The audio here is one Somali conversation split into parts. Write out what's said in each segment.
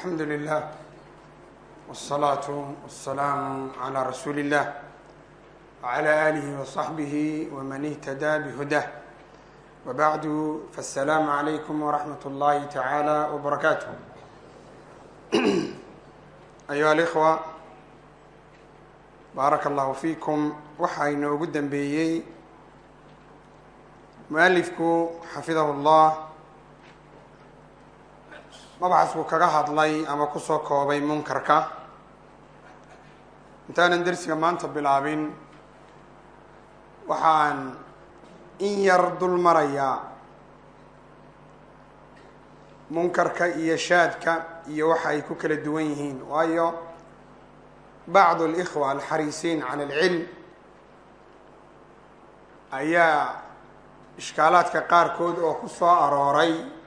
alxamdu lilah wالsalaatu wasalaamu calaa rasuuli illah wcala aalihi wasaxbihi waman ihtadaa bihudah wabacdu fasalaamu calaykum waraxmat اllahi tacaala wbarakaatu ayuha alikhwa baaraka allahu fiikum waxaa inoogu dambeeyey mualifku xafidahu llah mabaxasku kaga hadlay ama ku soo koobay munkarka. Intaanan dersiga maanta bilaabin waxaan in yar dul marayaa munkarka iyo shaadka iyo waxa ay ku kala duwan yihiin. Waayo bacdu alikhwa alxariisiin cala alcilm ayaa ishkaalaadka qaarkood oo ku soo arooray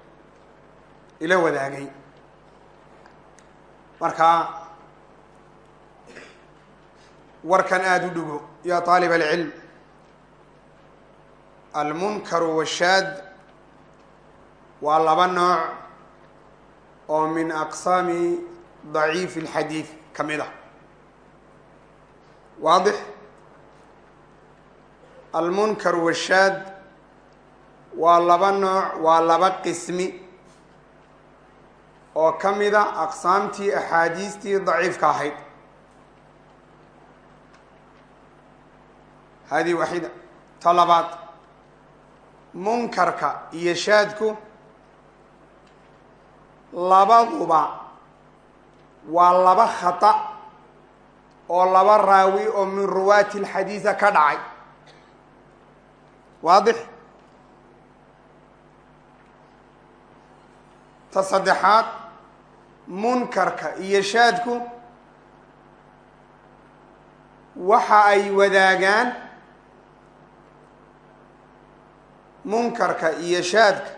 ila wadaagay. Marka warkan aada u dhigo ya طaalib alcilm almunkaru washaad waa laba nooc oo min aqsaami daciif اlxadiid ka mid ah. Waadix almunkar washaad waa laba nooc waa laba qismi oo ka mida aqsaamtii axaadiistii daciifka ahayd. Hadihi waxida ta labaad munkarka iyo shaadku labaduba waa laba khata oo laba raawi oo min ruwaati lxadiida ka dhacay. Waadix? Ta saddexaad munkarka iyo shaadku waxa ay wadaagaan munkarka iyo shaadka.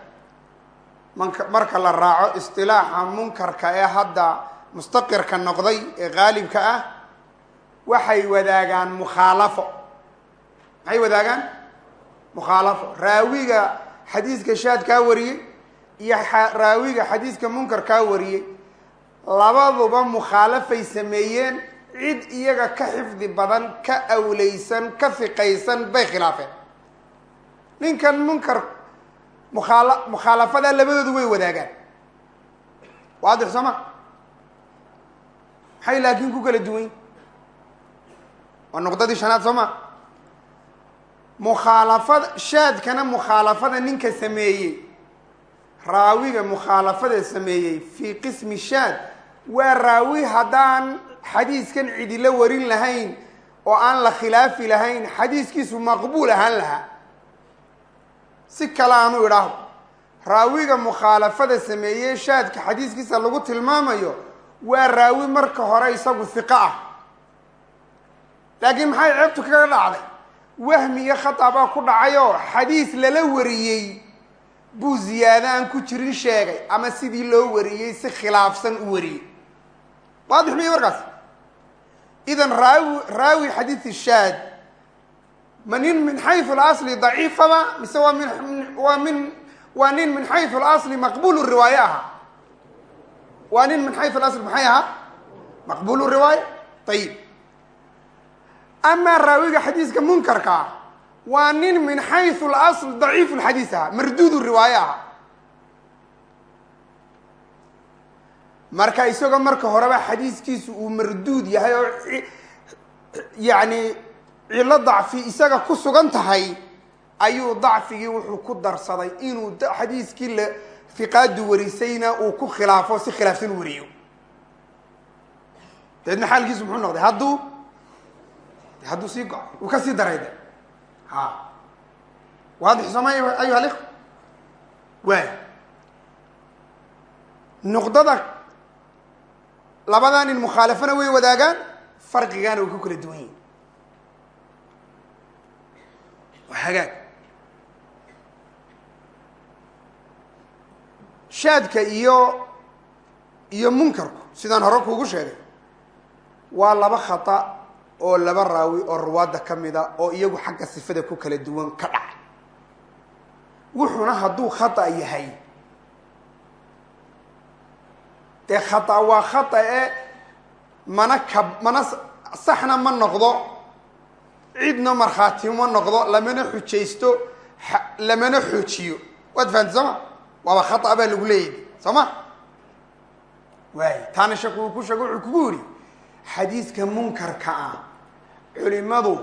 Mank marka la raaco istilaaxa munkarka ee hadda mustaqirka noqday ee qaalibka ah waxay wadaagaan mukhaalafo maxay wadaagaan? Mukhaalafo raawiga xadiiska shaadkaa wariyey iyo raawiga xadiiska munkarkaa wariyey labaduba mukhaalafay sameeyeen cid iyaga ka xifdi badan ka awleysan ka fiqaysan bay khilaafeen. Ninkan munkar mukhaala mukhaalafadaa labadoodu way wadaagaan. Waadix soo ma maxay laakiin ku kala duwan waa nuqdadii shanaad soo ma mukhaalafada shaadkana mukhaalafada ninka sameeyey. Raawiga mukhaalafada sameeyey fii qismi shaad waa raawi haddaan xadiiskan cidila warin lahayn oo aan la khilaafi lahayn xadiiskiisu maqbuul ahaan lahaa. Si kale aanu idhaahdo raawiga mukhaalafada sameeyey shaadka xadiiskiisa lagu tilmaamayo waa raawi marka hore isagu hiqo ah. Laakiin maxay ceebtu kaga dhacday? Wahmiga khata baa ku dhacayoo xadiis lala wariyey buu ziyaado aan ku jirin sheegay ama sidii loo wariyey si khilaafsan u wariyey waadix miya markaas. Idan raawi raawi xadiisi shaad ma nin min xayu lasli daciifaba mise waa min waa min waa nin min xayu lasli maqbul riwaaye ahaa waa nin min xayu lasli maxay ahaa maqbul riwaaya ayib amaa raawiga xadiiska munkarka ah waa nin min xayu lasl daciif lxadiis ahaa marduud riwaaye ahaa marka isagoo marka horeba xadiiskiisu uu marduud yahay oo yacni cilo dacfi isaga ku sugan tahay ayuu dacfigii wuxuu ku darsaday inuu xadiiskii la fiqaadu warisayna uu ku khilaafo si khilaafsan wariyo dabeedna xaalkiisu muxuu noqday? Hadduu hadduu sii go- uu ka sii daray de. Ha. Waadix sooma ayuha alikhwa waay. Nuqdada labadaa nin mukhaalafana way wadaagaan farqigaana way ku kala duwan yihiin waa hagaag. Shaadka iyo iyo munkarku sidaan hore kuugu sheegay waa laba khata oo laba raawi oo ruwaadda ka mida oo iyagu xagga sifada ku kala duwan ka dhacay wuxuuna hadduu khata yahay dee khata waa khata e mana kab mana saxna ma noqdo. Cidna markhaati ma noqdo lamana xujaysto lamana xoojiyo. Waad fahamti soo waaba khata baa lagu leeyahy soo ma? Waay taana sheekhu uu ku sheego wuxuu kugu yidhi xadiidka munkarka ah culimadu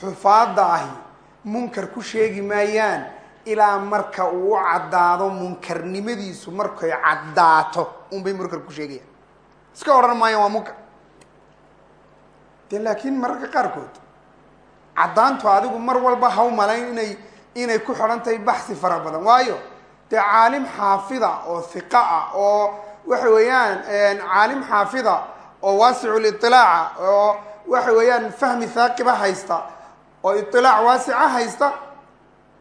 xufaadda ahi munkar ku sheegi maayaan ilaa marka uu caddaado munkarnimadiisu markay caddaato unbay munkar ku sheegayaan. Iska odhan maayaan waa munkar. De laakiin mararka qaarkood caddaantu adigu mar walba haw malayn inay inay ku xidhan tahay baxsi fara badan. Waayo dee caalim xaafida oo hiqa ah oo waxa weeyaan caalim xaafida oo waasicu liilaaca oo waxa weeyaan fahmi haaqiba haysta oo iilaac waasica haysta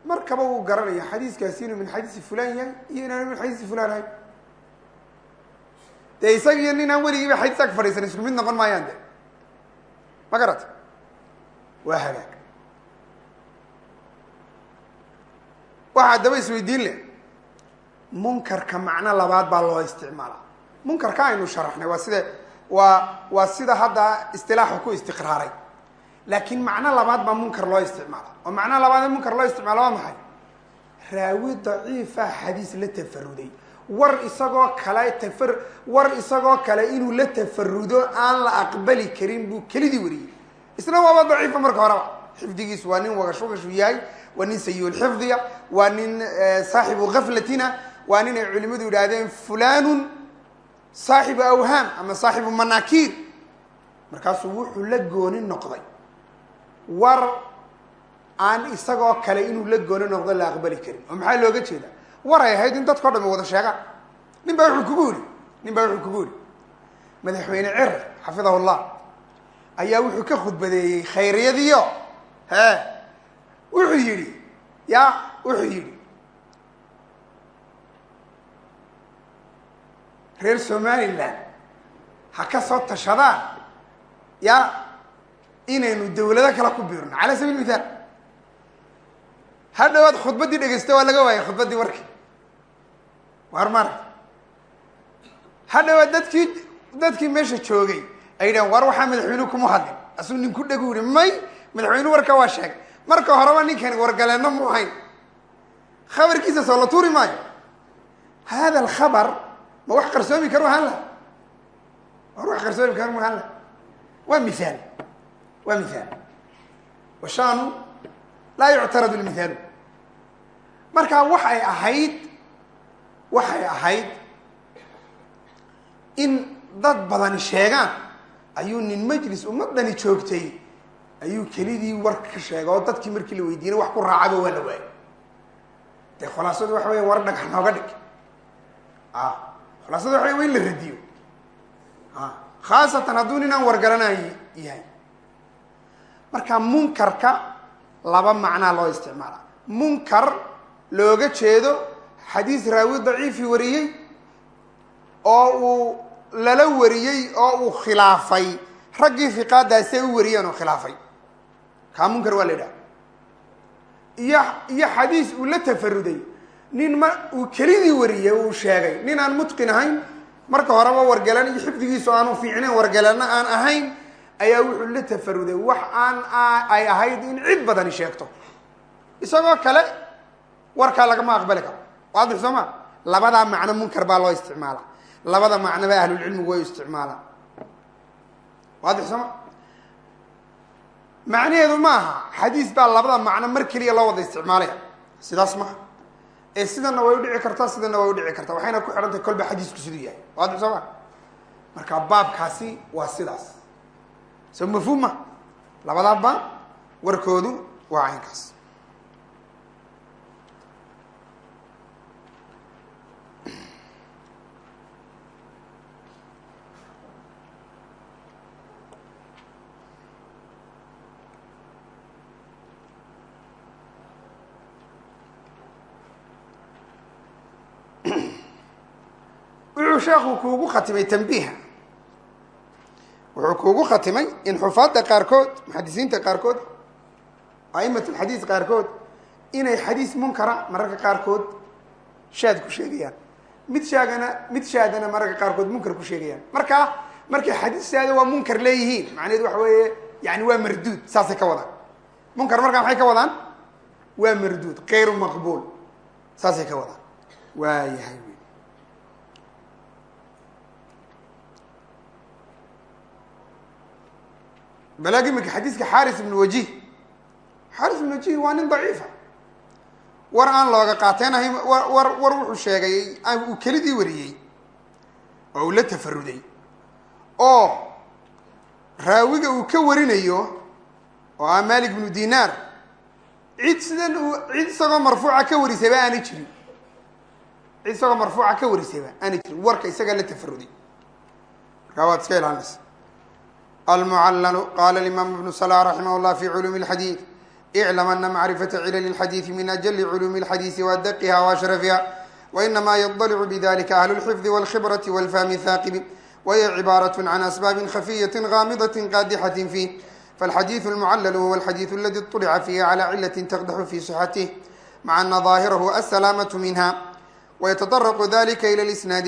markaba wuu garanaya xadiiskaasi inuu min xadiisi fulan yahay iyo inaanu min xadiisi fulan ahayn dee isaga iyo ninaan weligiiba xadiis ag fadhiisan isku mid noqon maayaan de ma garata? Waa hagaag. Waxaa daba isweydiin leh. Munkarka macno labaad baa loo isticmaala munkarka aynu sharaxnay waa sida waa waa sida hadda istilaaxu ku istiqraaray laakiin macno labaad baa munkar loo isticmaala. oo macno labaad ee munkar loo isticmaala waa maxay? Raawi daciifa xadiis la tafaruday war isagoo kale tafar war isagoo kale inuu la tafarudo aan la aqbali karin buu kelidii wariyey. Isna waaba daciifa marka horeba. Xifdigiisu waa nin wagashugashu yahay waa nin sayulxifdiya waa nin saaxibu gaflatina waa nin ay culimadu yidhaahdeen fulanun saaxibu awhaam ama saaxibu manaakiir markaasuu wuxuu la gooni noqday war aan isagoo kale inuu la gooni noqdo la aqbali karin. Oo maxaa looga jeeda war ay ahayd in dadkao dhami wada sheegaan. Nin baa wuxuu kugu yidhi nin baa wuxuu kugu yidhi madaxweyne cer xafidahu llah ayaa wuxuu ka khudbadeeyey khayriyadiyo he wuxuu yidhi ya wuxuu yidhi reer somaliland ha ka soo tashadaan. Ya inaynu dawlado kale ku biirno. Cala sabiil mithaal ha dhawaad khudbaddii dhegeysta waa laga waayay khudbaddii warkii waar mara ha dadkii dadkii meesha joogay. Ay yidhahan war waxaa madaxweynuhu kuma hadlin. Asuu nin ku dhegu yihi may madaxweynuhu warka waa sheegay. Marka horeba ninkani wargaleenno mu ahayn. Khabarkiisa soo la tuuri maayo. Hada alkhabar ma wax qarsoomi karu ahaan laha war wax qarsoomi karu ahaan laha waa mihaal waa mihaal. Washaanu laa yuctaradu lmihaalu. Marka waxay ahayd waxay ahayd in dad badani sheegaan ayuu nin majlis ummadani joogtay ayuu kelidii war ka sheegay oo dadkii markii la weydiinay wax ku raacaba waa la waayay. Dee khulaasadu waxa weya war dhagax nooga dhig. A khulaasadu waxa wey wa in la radiyo. A khaasatan hadduu ninaan wargaranaay yahay marka munkarka laba macnaa loo isticmaala. Munkar looga jeedo xadiis raawi daciifi wariyey oo uu lala wariyey oo uu khilaafay. Raggii fiqaadaasee u wariyeen oo khilaafay. Kaa munkar waa la yidhaha iyo iyo xadiis uu la tafaruday nin ma uu kelidii wariyey uu sheegay. Nin aan mutqin ahayn marka horeba wargalan iyo xifdigiisu aanu fiicnayn wargalanna aan ahayn ayaa wuxuu la tafaruday wax aan ay ahayd in cid badani sheegto. Isagoo kale warkaa lagama aqbali karo. Waadix soo ma? Labadaa macno munkar baa loo isticmaala labada macnoba ahlulcilmigu way isticmaalaan. Waadix soo ma? Macnaheedu ma aha. Xadiis baa labada macno mar keliya loo wada isticmaalaya. Sidaas maha ee sidana way udhici kartaa sidana way udhici kartaa. Waxayna ku xidhan tahay kolba xadiisku siduu yahay. Waadix soo ma? Marka baabkaasi waa sidaas so mafhuum ma labadaaba warkoodu waa caynkaas. Wuxuu sheekhu kuugu khatimay tanbiiha wuxuu kuugu khatimay in xufaadda qaarkood muxadisiinta qaarkood a'imat alxadiis qaarkood inay xadiis munkara mararka qaarkood shaad ku sheegayaan. Mid shaagana mid shaadana mararka qaarkood munkar ku sheegayaan. Marka markay xadiis shaada waa munkar leeyihiin macnaheedu waxa weeye yani waa marduud saasay ka wadaan. Munkar markaa maxay ka wadaan? Waa marduud kayru maqbuul saasay ka wadaan. Waayahay balaag iminka xadiiska xaris ibn wajih xaris ibn wajih waa nin daciifa war aan looga qaateenahay war war wuxuu sheegay uu kelidii wariyey oo uu la tafaruday oo raawiga uu ka warinayo oo ah malik bnu dinaar cid sidan uu cid isagoo marfuuca ka warisayba aanay jirin cid isagoo marfuuca ka warisayba aanay jirin warka isagaa la tafaruday markaa waad iska ilaalinaysa almucallalu qala alimaam ibnu salah raximah llah fi culuumi اlxadiid iclam ana macrifata cilali اlxadiidi min ajali culuumi اlxadiidi waadaqiha waashrafiha wainama yadalicu bidalika ahlu اlxifdi wاlkhibrati wاlfahmi haaqibi wahiy cibaaraة can asbaabi khafiyati gaamidaة qaadixati fiih falxadiiث اlmucallal huwa alxadiiث aladi طulica fiihi calى cilati taqdaxu fi صixatih maca ana ظaahirahu asalaamaة minha wyتطرق ذlika ilى الإsناad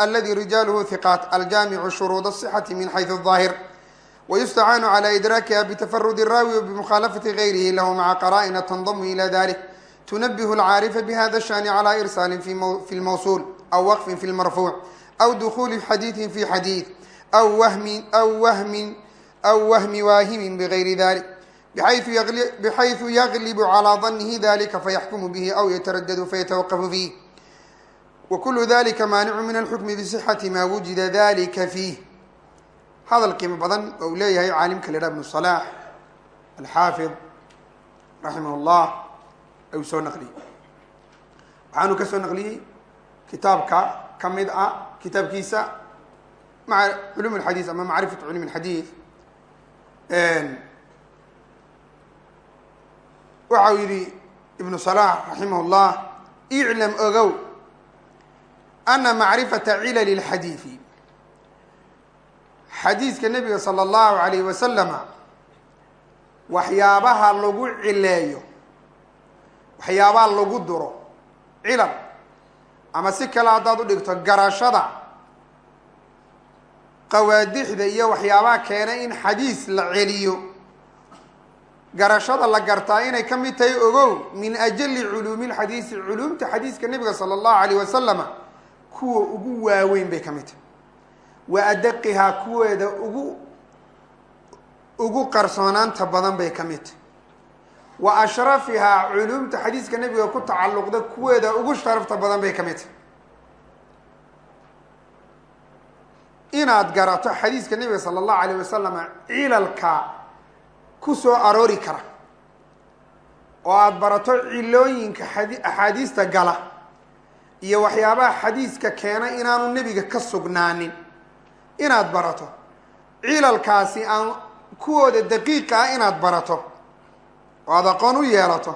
اladي rijaalh ثiqاat aljamicu shuruud الصxة min xayثu الظاahir ويustacaan عlى إdraakiha bتfrd الraawi وبmkhalafaةi غayrih lah mعa qarائna تnضm ilى dalik تنbه الcاarifa bhda الشhأن عlى إrsاl fi الmوصول أو wqf fi الmarfuع أو dخuل xadيiثi fi xadيiث أو whmi أو whmi waahimi bغayri dalik bxayثu yglb عlى ظنhi dalika fayaxkm bh أw yتradد fayتوqf فيه wkulu dalika maanicu min alxukmi bisixati maa wujida dalika fiih. Hadal qiimo badan oo uu leeyahay caalimka la yhaha ibnu salaax alxaafid raximah llah ayuu soo naqliyey. Waxaanu ka soo naqliyey kitaabka ka mid ah kitaabkiisa maa culum alxadiis ama macrifatu culum alxadiid waxa uu yihi ibnu salaax raximah llah iclam ogow ana macrifata cilali اlxadiidi xadiiska nebiga sala allahu alayh wasalama waxyaabaha lagu cileeyo waxyaabaha lagu duro cilal ama si kale haddaad u dhigto garashada qawaadixda iyo waxyaabaha keena in xadiis la celiyo garashada la gartaa inay ka mid tahay ogow min ajali culuumi lxadiisi culuumta xadiiska nebiga sala allahu alayh wasalama kuwa ugu waaweyn bay ka mid tahay. Wa adaqihaa kuweeda ugu ugu qarsoonaanta badan bay ka mid tahay. Wa ashrafihaa culuumta xadiiska nebiga ku tacalluqda kuweeda ugu sharafta badan bay ka mid tahay. Inaad garato xadiiska nebiga sala allahu alayh wasalama cilalka ku soo aroori kara oo aada barato cilooyinka xadi axaadiista gala iyo waxyaabaha xadiiska keena inaanu nebiga ka sugnaanin. Inaad barato. Cilalkaasi aan kuwooda daqiiqa ah inaad barato. Oo aada aqoon u yeelato.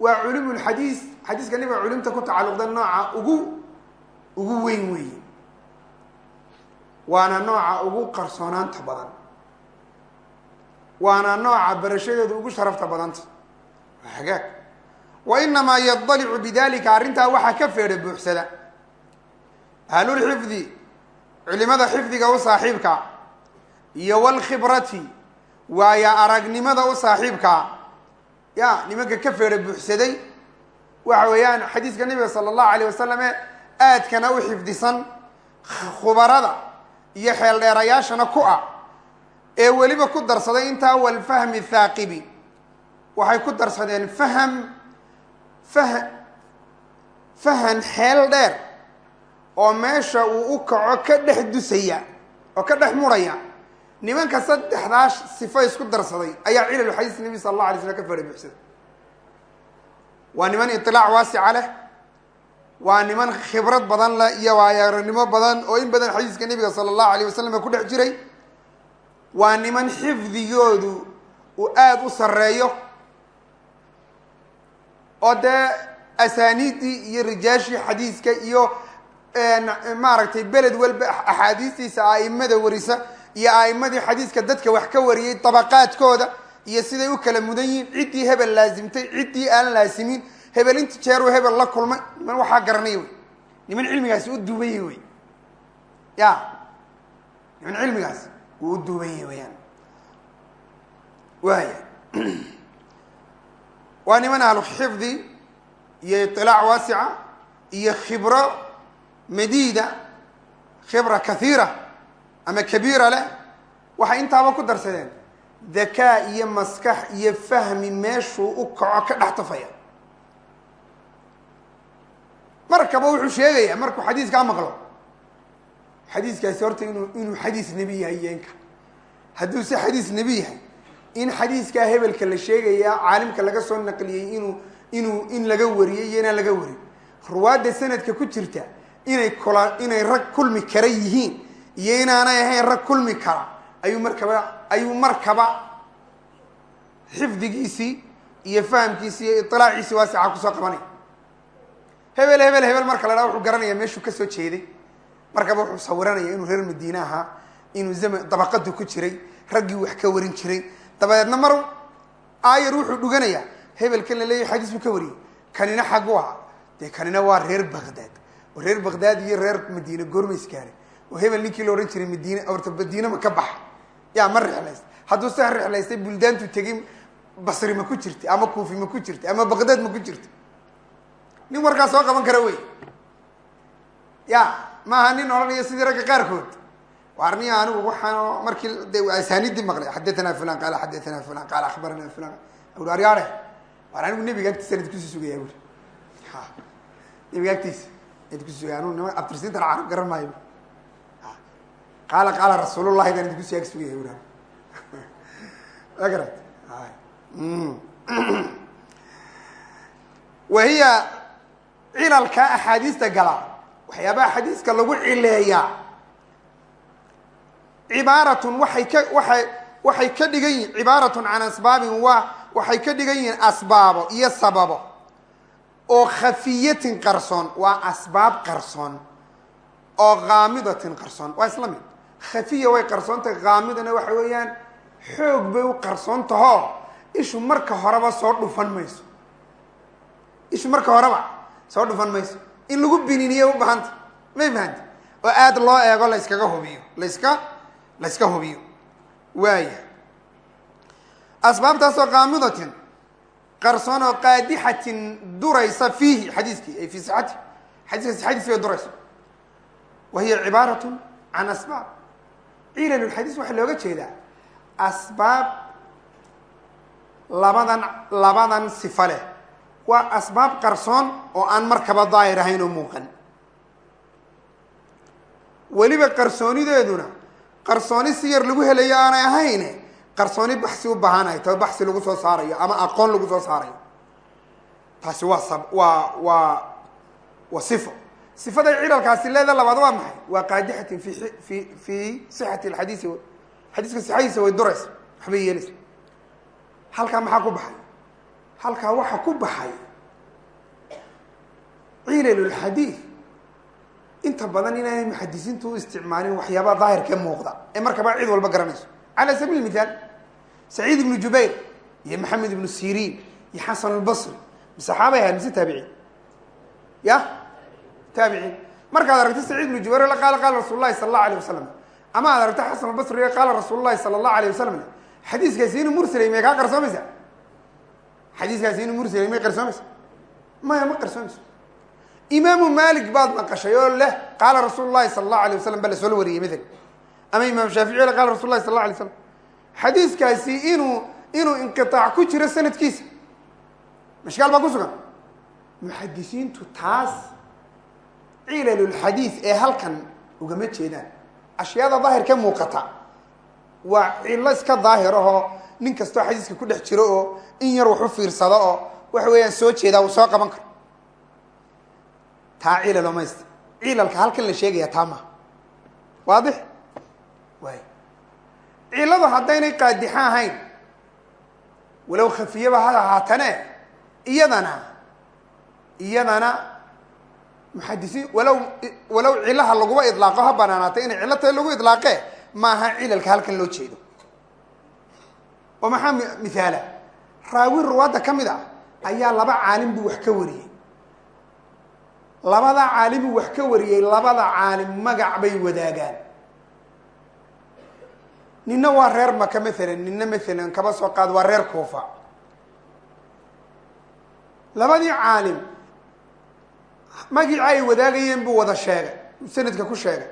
Waa culumulxadiis xadiiska nebiga culumta ku tacalluqda nooca ugu ugu weyn weeye waana nooca ugu qarsoonaanta badan. Waana nooca barashadeedu ugu sharafta badanta. Waa hagaag wa inamaa yadalicu bidalika arrintaa waxaa ka feedha buuxsada. Ahlulxifdi culimada xifdiga u saaxiibka iyo walkhibrati waayo aragnimada u saaxiibka ya nimanka ka feedha buuxsaday waxa weeyaan xadiiska nebiga sala allahu alayh wasalam ee aadkana u xifdisan khubarada iyo xeeldheerayaashana ku ah ee weliba ku darsaday intaa walfahmi thaaqibi. Waxay ku darsadeen faham fah fahan xeel dheer oo meesha uu u kaco ka dhex dusaya oo ka dhex muraya. Nimanka saddexdaas sifo isku darsaday ayaa cilalu xadiis nebi sala allah alay slam ka fara buuxsaday waa niman itilaac waasica leh waa niman khibrad badan leh iyo waayaranimo badan oo in badan xadiiska nebiga sala allahu alayh wasalam ku dhex jiray. Waa niman xifdigoodu uu aada u sarreeyo oo dee asaaniiddii iyo rijaashii xadiiska iyo maaragtay beled walba axaadiistiisa a'imada warisa iyo a'imadii xadiiska dadka wax ka wariyey dabaqaadkooda iyo siday u kala mudan yihiin ciddii hebel laasimtay ciddii aan laasimin hebel inta jeeruu hebel la kulmay. Man waxaa garanay wey. Niman cilmigaasi u duuban yihi wey. Ya. Niman cilmigaasi uu u duuban yihi weyaan waaya waa niman ahlu xifdi iyo iطilaac waasica iyo khibro madiida khibra kahiira ama kabiira leh waxay intaaba ku darsadeen dakaa iyo maskax iyo fahmi meeshuu u kaco ka dhex tafaya. Markaba wuxuu sheegayaa markuu xadiiskaa maqlo xadiiskaasi horta inuu inuu xadiis nebi yahay iyo inka hadduu se xadiis nebi yahay in xadiiskaa hebelka la sheegayaa caalimka laga soo naqliyey inuu inuu in laga wariyey iyo inaan laga warin ruwaadda sanadka ku jirta inay kula inay rag kulmi kara yihiin iyo inaanay ahayn rag kulmi kara ayuu markaba ayuu markaba xifdigiisii iyo fahamkiisii iyo iطilaaciisii waasica ku soo qabanaya hebel hebel hebel marka la dhaha wuxuu garanaya meeshuu ka soo jeeday. Markaba wuxuu sawiranaya inuu reer madiine ahaa inuu zaman dabaqadu ku jiray raggii wax ka warin jiray dabadeedna mar aayar wuxuu dhuganayaa hebelkan la leeyahy xadiis buu ka wariyey. Kanina xagu aha dee kanina waa reer baghdad. Oo reer baghdad iyo reer madiine goorma iskaale oo hebel ninkii la odhan jiray madiine orta madiine ma ka baxa yaa ma rixlaysta hadduu sa rixlaystay buldaantu tegay basri ma ku jirta ama kuufi ma ku jirta ama baghdad ma ku jirta nin warkaa soo qaban kara wey. Ya maaha nin odhanaya sidii ragga qaarkood warni anigu waxaan markii de asaanidii maqlay xadathana cilalka axaadiista gala waxyaabaha xadiiska lagu cileeyaa cibaaratun waxay ka waay waxay ka dhigan yihiin cibaaratun can asbaabin waa waxay ka dhigan yihiin asbaabo iyo sababo. Oo khafiyatin qarsoon waa asbaab qarsoon. Oo kaamidatin qarsoon waa isla mid. Khafiya way qarsoon tahay kaamidana waxa weeyaan xoog bay u qarsoon tahoo ishu marka horeba soo dhufan mayso. Ishu marka horeba soo dhufan mayso. In lagu bininiye ubahanta may fahanta oo aada loo eego la yskaga hubiyo layska la yska hubiyo. Waaya asbaabtaasoo kaamidatin qarsoon oo qaadixatin duraysa fiihi xadiiskii ay fii sixati xadiiska sixadiisi bay duraysa wa hiya cibaaratun can asbaab. Cilalulxadiis waxaa looga jeedaa asbaab labadan labadan sifa leh. Waa asbaab qarsoon oo aan markaba daahir ahayn oo muuqan. Weliba qarsoonideeduna qarsooni si yar lagu helayo aanay ahayne qarsooni baxsi u baahanay taba baxsi lagu soo saarayo ama aqoon lagu soo saarayo. Taasi waa sab waa waa waa sifo. Sifaday cilalkaasi leeda labaad waa maxay? Waa qaadixatin fi fi fi sixati alxadiisi xadiiska sixadiisa way duraysa waxbay yeelaysa halkaa maxaa ku baxay? Halkaa waxaa ku baxay cilalulxadiid inta badan inaanay muxadisiintu u isticmaalin waxyaabaa daahirkee muuqda ee markaba cid walba garanayso. Cala sabiil mithaal saciid ibnu jubayr iyo maxamed ibnu siriin iyo xasan albasri saxaabay ahayd mise taabiciin ya? Taabiciin markaad aragto saciid ibnu jubayr la qaala qaala rasul llahi sala allahu alayh wasalam ama aad aragto xasan albasri qaala rasuul llahi sala allahu alayh wasalam xadiiskaasi inuu mursalay may kaa qarsoomaysa xadiiskaasi inuu mursalay may qarsoomaysa imaamu malik baad maqashay oo leh qaala rasuul lahi sala allahu alay waslam ba la soo wariyey maala ama imaam shaafici le qala rasul lahi sala allah alay slam xadiiskaasi inuu inuu inqiaac ku jiro sanadkiisa. Mashkaal baa ku sugan. Muxadisiintu taas cilalulxadiis ee halkan ugama jeedaan. Ashyaada daahir ka muuqata waa cillo iska daahir ahoo nin kastoo xadiiska ku dhex jiro oo in yar wax u fiirsado oo waxa weeyaan soo jeedaa uu soo qaban karo taa cilalo mayst cilalka halkan la sheegaya taa maha waadix waay. Ciladu haddaynay qaadixo ahayn walow khafiyaba ha ahaatane iyadana iyadana muxadisiin walow walow cilaha laguba idlaaqo ha banaanaatay inay tahay lagu idlaaqe maaha cilalka halkan loo jeedo. Oo maxaa mithaala raawi ruwaadda ka mid ah ayaa laba caalim buu wax ka wariyey labada caalimu wax ka wariyey labada caalim magac bay wadaagaan. Nina waa reer maka maalan nina maalan kaba soo qaad waa reer kuufa. Labadii caalim magicii ay wadaagayeen buu wada sheegay sanadka ku sheegay.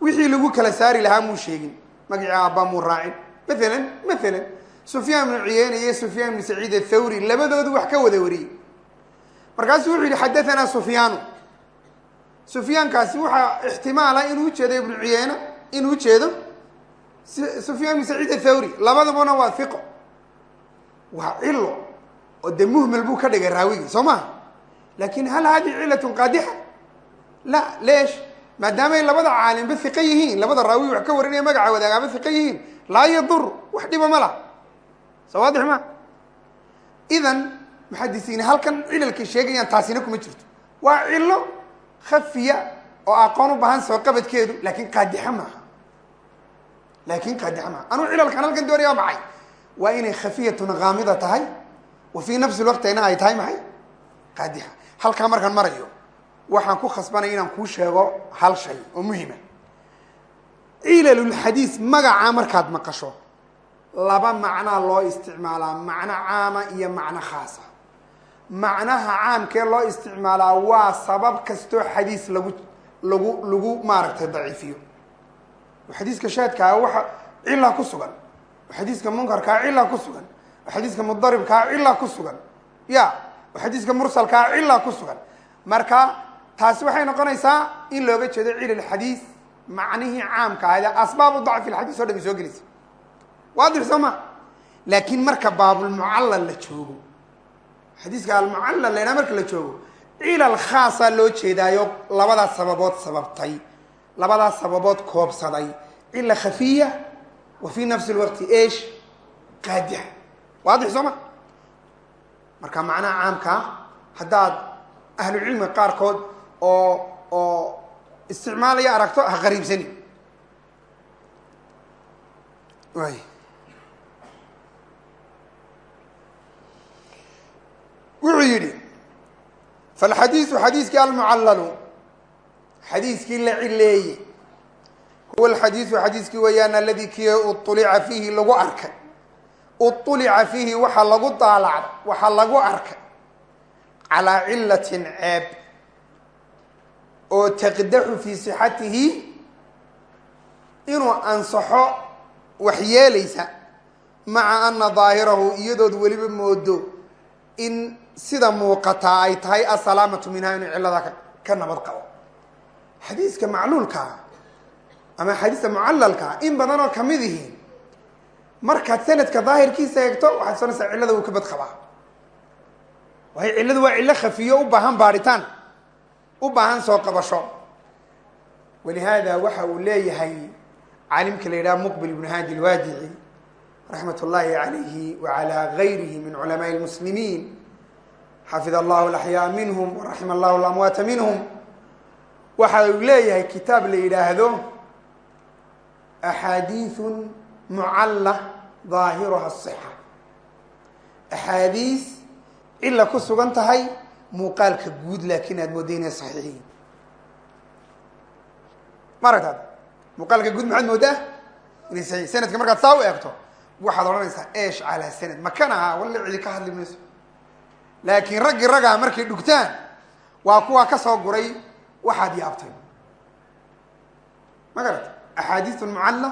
Wixii lagu kala saari lahaa muu sheegin magicii aabba muu raacin. Maalan maalan sufyaan bnu cuyeyne iyo sufyaan bnu saciid athawri labadoodu wax ka wada wariyey markaasuu wuxuu yihi xadatanaa sufyaanu. Sufyaankaasi waxaa ixtimaala inuu ujeedo ibnu cuyeyne inuu ujeedo sufyaan bnu saciid athawri labadabuna waa hiqo waa cilo oo dee muhmel buu ka dhigay raawigii soo maha? Lakin hal hadihi cilatun qaadixa? La leesh. Maadaamay labada caalimba hiqo yihiin labada raawi wax ka warinaya magaca wadaagaaba hiqo yihiin laa yadur. Wax dhiba ma laha. Soo ma. Idan muxadisiin halkan cilalkay sheegayaan taasina kuma jirto. Waa cilo khafiya oo aqoon u baahan soo qabadkeedu laakin qaadixa maaha laakin qaadixa maaha anuu cilalkan halkan doonaya maxay? Waa inay khafiyatun haamida tahay? Wa fii nafsi lwaqtina ay tahay maxay? Qaadixa halkaa markaan marayo waxaan ku khasbanaya inaan kuu sheego hal shay oo muhima. Cilalulxadiis magacaa markaad maqasho laba macnaa loo isticmaalaa macno caama iyo macno khaasa macnaha caamkee loo isticmaalaa waa sabab kastoo xadiis lagu lagu lagu maaragtay daciifiyo. Xadiiska shaadkaa waxa cilaa ku sugan. Xadiiska munkarkaa cilaa ku sugan. Xadiiska mudaribkaa cilaa ku sugan. Ya xadiiska mursalkaa cilaa ku sugan. Marka taasi waxay noqonaysaa in looga jeedo cilal xadiis macnihii caamka ahde asbaabu dacfi lxadiis o dhan ay soo gelaysa. Waadix soo ma? Laakiin marka baabulmucallal la joogo xadiiska almucallal la ydhaha marka la joogo cilal khaasaa loo jeedaayo labadaas sababood sababtay labadaas sababood koobsaday. Cila khafiya wa fii nafsi lwaqti esh qaadixa waadix soo ma marka macnaha caamkaa haddaad ahlucilmiga qaarkood oo oo isticmaalaya aragto ha qariibsani way wuxuu yidhi falxadiisu xadiiskii almucallalu xadiiskii la cileeyey huwa alxadiisu xadiiskii weeyaan aladii kii uطulica fiihi lagu arkay. Uطulica fiihi waxaa lagu daalacday waxaa lagu arkay calaa cilatin ceeb oo taqdaxu fii sixatihi inuu ansaxo waxyeelaysa maca ana daahirahu iyadood weliba moodo in sida muuqataa ay tahay asalaamatu minha inuu ciladaa ka nabad qabo. Xadiiska macluulkaa ama xadiiska mucalalkaa in badan oo ka mid ihi markaad sanadka daahirkiisa eegto waxaad sonaysaa cillada wuu ka bad qabaa waayo cilladu waa cillo khafiyo u baahan baadhitaan u baahan soo qabasho. Walihaada waxa uu leeyahay caalimka la yidhaha muqbil ibnu haadi alwaadici raxmat ullaahi calayhi wacalaa gayrihi min culamaai lmuslimiin xafid allahu alaxyaa minhum waraxima allahu lamwaata minhum. Waxa uu leeyahay kitaab la yidhaahdo axaadiiثun mucalla daahiruha asixa axaadiis cila ku sugan tahay muuqaalka guud laakiin aad moodda inay saxiixiin. Ma muuqaalka guud maxaad moodaa? Inay saxiix sanadka markaad saa u eegto waxaad odhanaysaa esh calaa sanad. Makan ahaa walla cidi ka hadli mayso laakiin raggii raggaa markay dhugtaan waa kuwaa ka soo guray waxaad yaabtay. Ma garata axaadiiث mucalla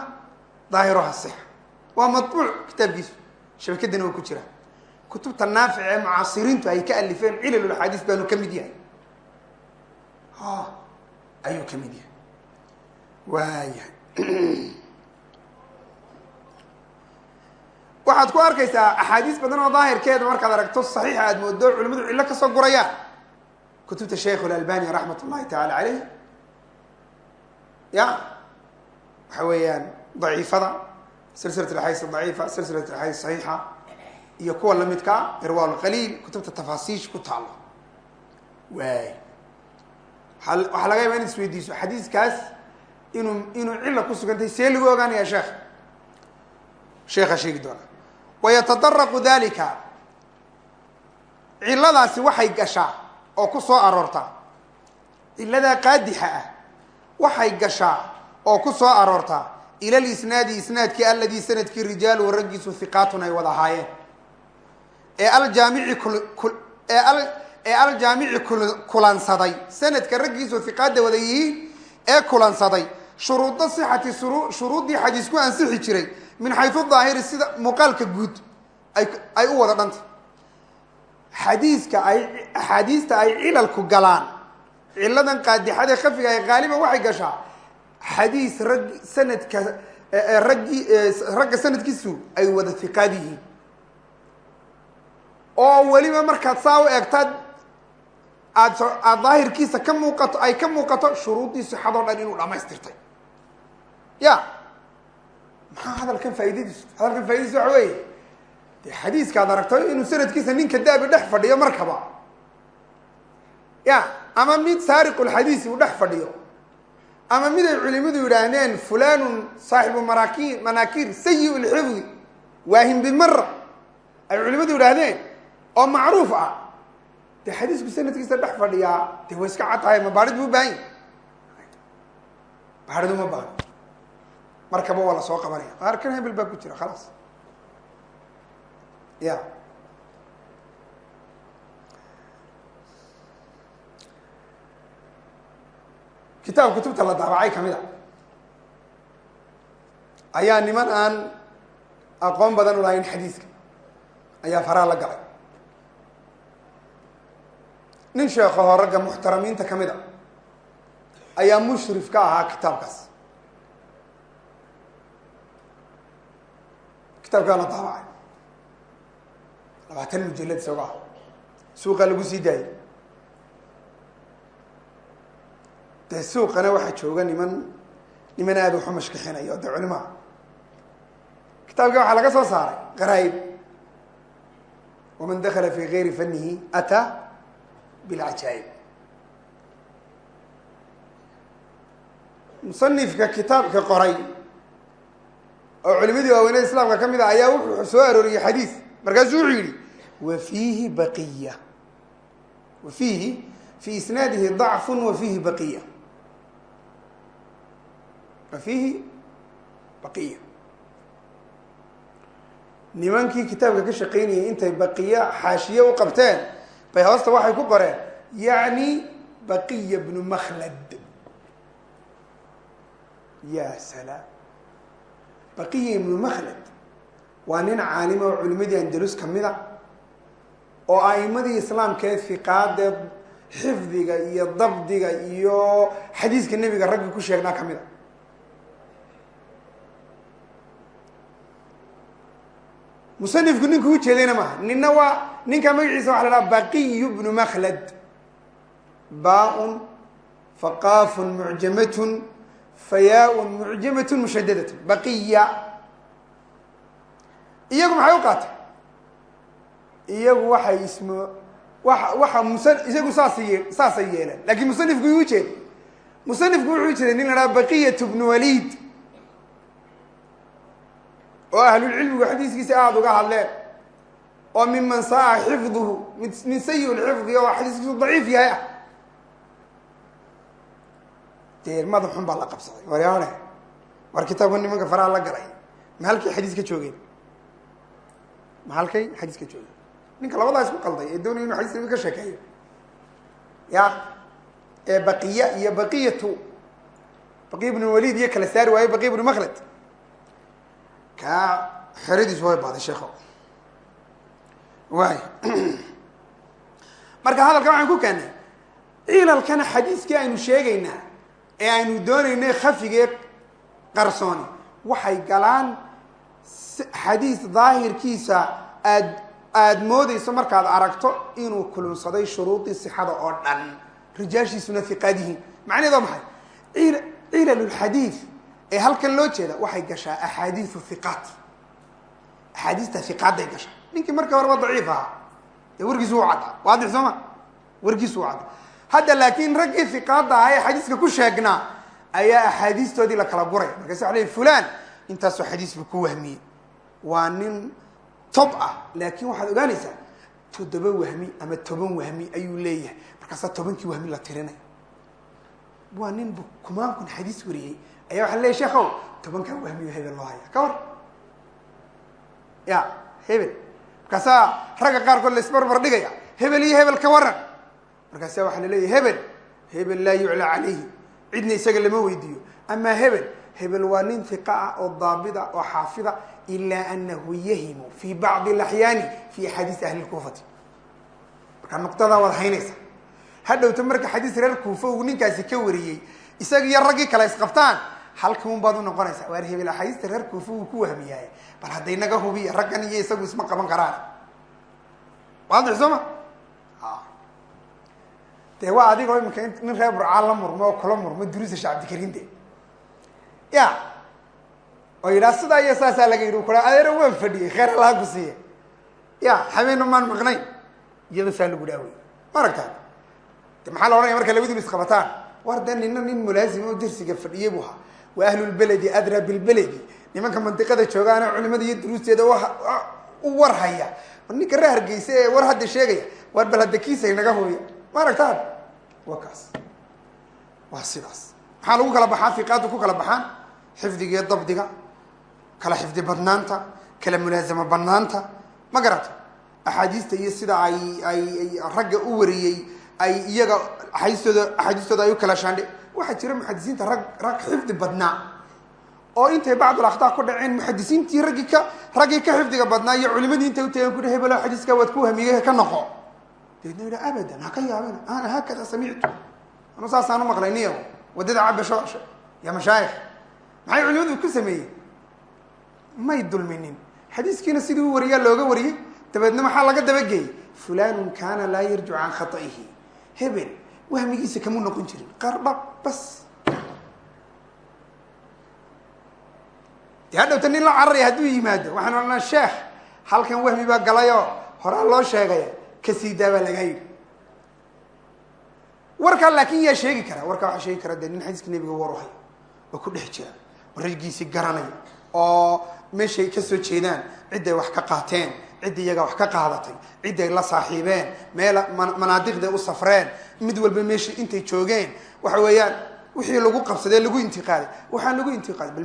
daahiruha sixa. Waa maطbuuc kitaabkiisu shabakadana waa ku jira. Kutubta naafic ee mucaasiriintu ay ka alifeen cilal axaadiis baanu ka mid yahay. Ayuu ka mid yahay. Waayahay waxaad ku arkaysaa axaadiis badan oo daahirkeeda markaad aragto saxiixa aad moodo culimadu cillo ka soo gurayaan. Kutubta sheikh اlalbani raxmat ullahi taala aleyh ya waxa weeyaan daciifada silsilat axaadiis daciifa silsilat axaadiis saxiixa iyo kuwa lamidkaa irwaal qaliil kutubta tafaasiish ku taalo waay. Waxaa laga yaba in isweydiiso xadiiskaas inuu inuu cila ku sugantay see lagu ogaanaya sheekh sheekha sheegi doona wayatadaraqu dalika ciladaasi waxay gashaa oo ku soo aroortaa ciladaa qaadixa ah waxay gashaa oo ku soo aroortaa ila lisnaadi isnaadkii aladii sannadkii rijaaluhu raggiisu hiqaatun ay wada ahaayeen ee aljaamici ee ee aljaamici kulansaday sanadka raggiisu hiqaada wada yihiin ee kulansaday shuruuda sixati shuruuddii xadiis ku ansixi jiray min xayu daahiri sida muuqaalka guud ay u wada dhanta. Xadiiska ay axaadiista ay cilalku galaan. Ciladan qaadixadee khafiga ay qaaliban waxay gashaa. Xadiis rag sanadka raggii ragga sanadkiisu ay wada hiqaad yihiin oo weliba markaad saa u eegtaad aad aada daahirkiisa ka muuqato ay ka muuqato shuruuddii sixadoo dhan inuu dhamaystirtay ya maxaa hadalkan faaidadiisu hadalkan faidadiisu waxa weeye de xadiiskaad aragto inuu sanadkiisa ninka daabi dhex fadhiyo markaba. Ya ama mid saariqulxadiisi uu dhex fadhiyo. Ama mid ay culimadu yidhaahdeen fulanun saaxibu maraki manakir sayi lxifdi waahin bimara ay culimadu yidhaahdeen oo macruuf ah. De xadiisku sanadkiisa dhex fadhiyaa de way iska cad tahay ma baarid buu ubaahan yahy baarid uma baahno markaba waa la soo qabanaya. Arkan hebel baa ku jira khalaas ya kitaab kutubta la daabacay ka mid a. Ayaa niman aan aqoon badan u lahayn xadiiska. Ayaa faraa la galay. Nin sheekhaho ragga muxtaramiinta ka mid a. Ayaa mushrif ka ahaa kitaabkaas kitaabkaa la daabacay. Labaatan mujalad isago ah suuqaa lagu sii daayay. Dee suuqana waxaa jooga niman niman aada waxu mashkixinaya o dee culimaa. Kitaabka waxaa laga soo saaray qaraayib waman dakala fi gayri fanihi ataa bilcajaayib musanifka kitaabka qoray oo culimadii waaweynada islaamka ka mid a ayaa wuxuu soo arooriyey xadiis. Markaasuu wuxuu yihi wa fiihi baqiya. Wa fiihi fi isnaadihi dacfun wa fiihi baqiya. Wa fiihi baqiya. Nimankii kitaabka ka shaqaynayay intay baqiya xaashiye u qabteen bay hoosta waxay ku qoreen yacni baqiya bnu makhlad. Ya salaam baqiya ibnu makhlad waa nin caalima oo culimadii andalus ka mid a oo a'imadii islaamkeed fiqaadeed xifdiga iyo dabdiga iyo xadiiska nebiga ragga ku sheegnaa ka mid a musanifku ninku ujeedayna maaha nina waa ninka magaciisa waxa la dhaha baqiyu bnu makhlad. Baa-un faqaafun mucjamatun fayaa-un mushadadatun baqiya. Iyagu maxay u qaatay? Iyagu waxay ismo wa waxa musa isagu saas ye saasay yeeleen. Lakin musanifku yuu ujeeda musanifku wuxuu ujeeday nin la dhaha baqiyat bnu walid oo ahlulcilmigu xadiiskiisa aada uga hadleen oo miman saa xifduhu min sayi lxifdi oo xadiiskiisu yahay ah dee madaxun baa la qabsaday. Waryaane war kitaabka nimanka faraha la galay. Ma halkay xadiis ka joogeen? Ma halkay xadiis ka joogeen? Ninka labadaa isku qalday ee doonaya inu xadiis nabi ka sheekeeyo. Ya ee baqiya iyo baqiyatu. Baqiya bnu walid iyo kala saari waayo baqiya bnu makhlad. Kaa xeradiisu way baaday sheeko waay marka hadalka waxaan ku keenay cilalkana xadiiskii aynu sheegaynaa ee aynu doonaynay khafigee qarsooni. Waxay galaan xadiis daahirkiisa aad aada moodeyso markaad aragto inuu kulunsaday shuruudii sixada oo dhan. Rijaashiisuna hiqaad yihiin macnaheed waa maxay? Cilalulxadiid ee halkan loo jeeda waxay gashaa axaadiiu hiqaat axaadiista hiqaadday gashaa. Ninkii markii horeba daciif ahaa. Dee warkiisu u cadda waadix soo warkiisu u cadda hadda laakiin raggii hiqaadda ahaa ee xadiiska ku sheegnaa ayaa axaadiistoodii la kala guray. Markaasa waa fulan intaasoo xadiis buu ku wahmiyey. Waa nin tob ah laakiin waxaad ogaanaysaa toddoba wahmi ama toban wahmi ayuu leeyahay. Markaasaa tobankii wahmi la tirinay. Waa nin kumaan kun xadiis wariyey. Ayaa waxa leeyahy sheekhow tobankan wahmiyo hebel loo haya ka war. Ya hebel. Markaasaa ragga qaarkood la isbarbar dhigaya hebel iyo hebel ka waran markaasa waxaa la leeyahy hebel hebel laa yuclaa calayhi. Cidna isaga lama weydiiyo. Amaa hebel hebel waa nin hiqa ah oo daabida oo xaafida ilaa anahu yahimu fi bacdi alaxyaani fi axaadiisi ahli lkuufati markaa nuqdadaa waad haynaysa hadhowta marka xadiis reer kuufa uu ninkaasi ka wariyey isaga iyo raggii kale isqabtaan halkii un baad unoqonaysa waar hebel axaadiista reer kuufa uu ku wahmiyahay. Bal hadday naga hubiya raggan iyo isagu isma qaban karaan. Waadix soo ma dee waa adigoo iminka nin reer burcaan la murmo oo kula murmo duruusa shee cabdikariin de ya. Oo yidhaha sidaa iyo saasaa laga yidhi. Kula adeero waan fadhiyey kheer allaha ku siiye ya habeena maan maqnayn. Iyado saa lagu dhaawey ma de maxaa la ohanaya marka labadiinu isqabataan? War de nina nin mulaazim oo dersiga fadhiye bu ahaa. Wa ahlulbeledi adraa bilbeledi nimanka mandiqada joogaana culimada iyo duruusteeda u war haya ninka ree hargeysa ee war hadda sheegaya. War bal hadda kiisa naga hooya ma waa kaas. Waa sidaas. Maxaa lagu kala baxaa fiqaadu ku kala baxaan xifdiga iyo dabdiga kala xifdi badnaanta kala mulaazamo badnaanta. Ma garata axaadiista iyo sida ay ay ragga u wariyey ay iyaga axaadiistooda axaadiistooda ay u kala shaandhe waxaa jira muxadisiinta rag rag xifdi badnaa. Oo intay bacdul akhtaa ku dhaceen muxadisiintii raggii ka raggii ka xifdiga badnaa iyo culimadii intay utageen ku hebelo xadiiska waad ku hamiyey ka noqo dabeedna yidha abadan ha ka yaabina ana haakada samictu anu saasaan u maqlay niyo waddada cabasho ya mashaayikh maxay culimadu ku sameeyey may dulminin xadiiskiina sidii u wariyaa looga wariyey dabeedna maxaa laga dabageeyey fulanun kaana laa yarjicu can khata'ihi hebel wahmigiisa kamuu noqon jirin qardha bas de hadhowta nin la cararaya hadduu yimaado waxaan odhanaa sheekh halkan wahmi baa galayoo horaa loo sheegaya ka sii daa baa lagaa yidhi warkaa laakin yaa sheegi karaa warkaa waxaa sheegi kara de nin xadiiska nebiga waruhay oo ku dhex jira. Oo rajgiisii garanaya oo meeshay ka jeedaan. Cidday wax ka qaateen. Cidda iyaga wax ka qaadatay. Cidday la saaxiibeen. Meel manaadiqday u safreen. Mid walba meesha intay joogeen. Waxa weeyaan wixii lagu qabsadee lagu intiqaaday waxaan lagu intiqaaday bal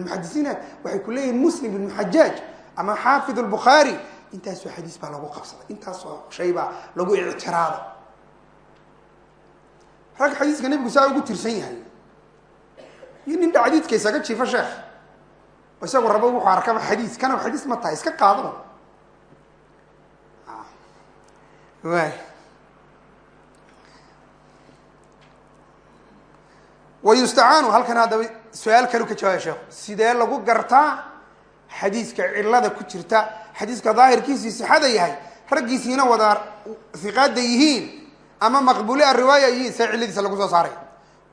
waxay ku leeyihiin muslim ibnu ama xaafid lbukhaari intaasoo xadiis baa lagu qabsaday. Intaasoo shay baa lagu ictiraaday rag xadiiska nebigu saa ugu tirsan yahay. Iyo nin dhacdiidka isaga jiifo sheekh. Isagu rabo wuxuu arkaba xadiis kana xadiis ma tahay iska qaadaba waay. Wayustacaanu halkan haddaba su'aal kalu ka jawaaya sheekhu sidee lagu gartaa xadiiska cilada ku jirta xadiiska daahirkiisii sixada yahay raggiisiina wada hiqaada yihiin ama maqbuuli ariwaaya yihiin see ciladiisa lagu soo saaray.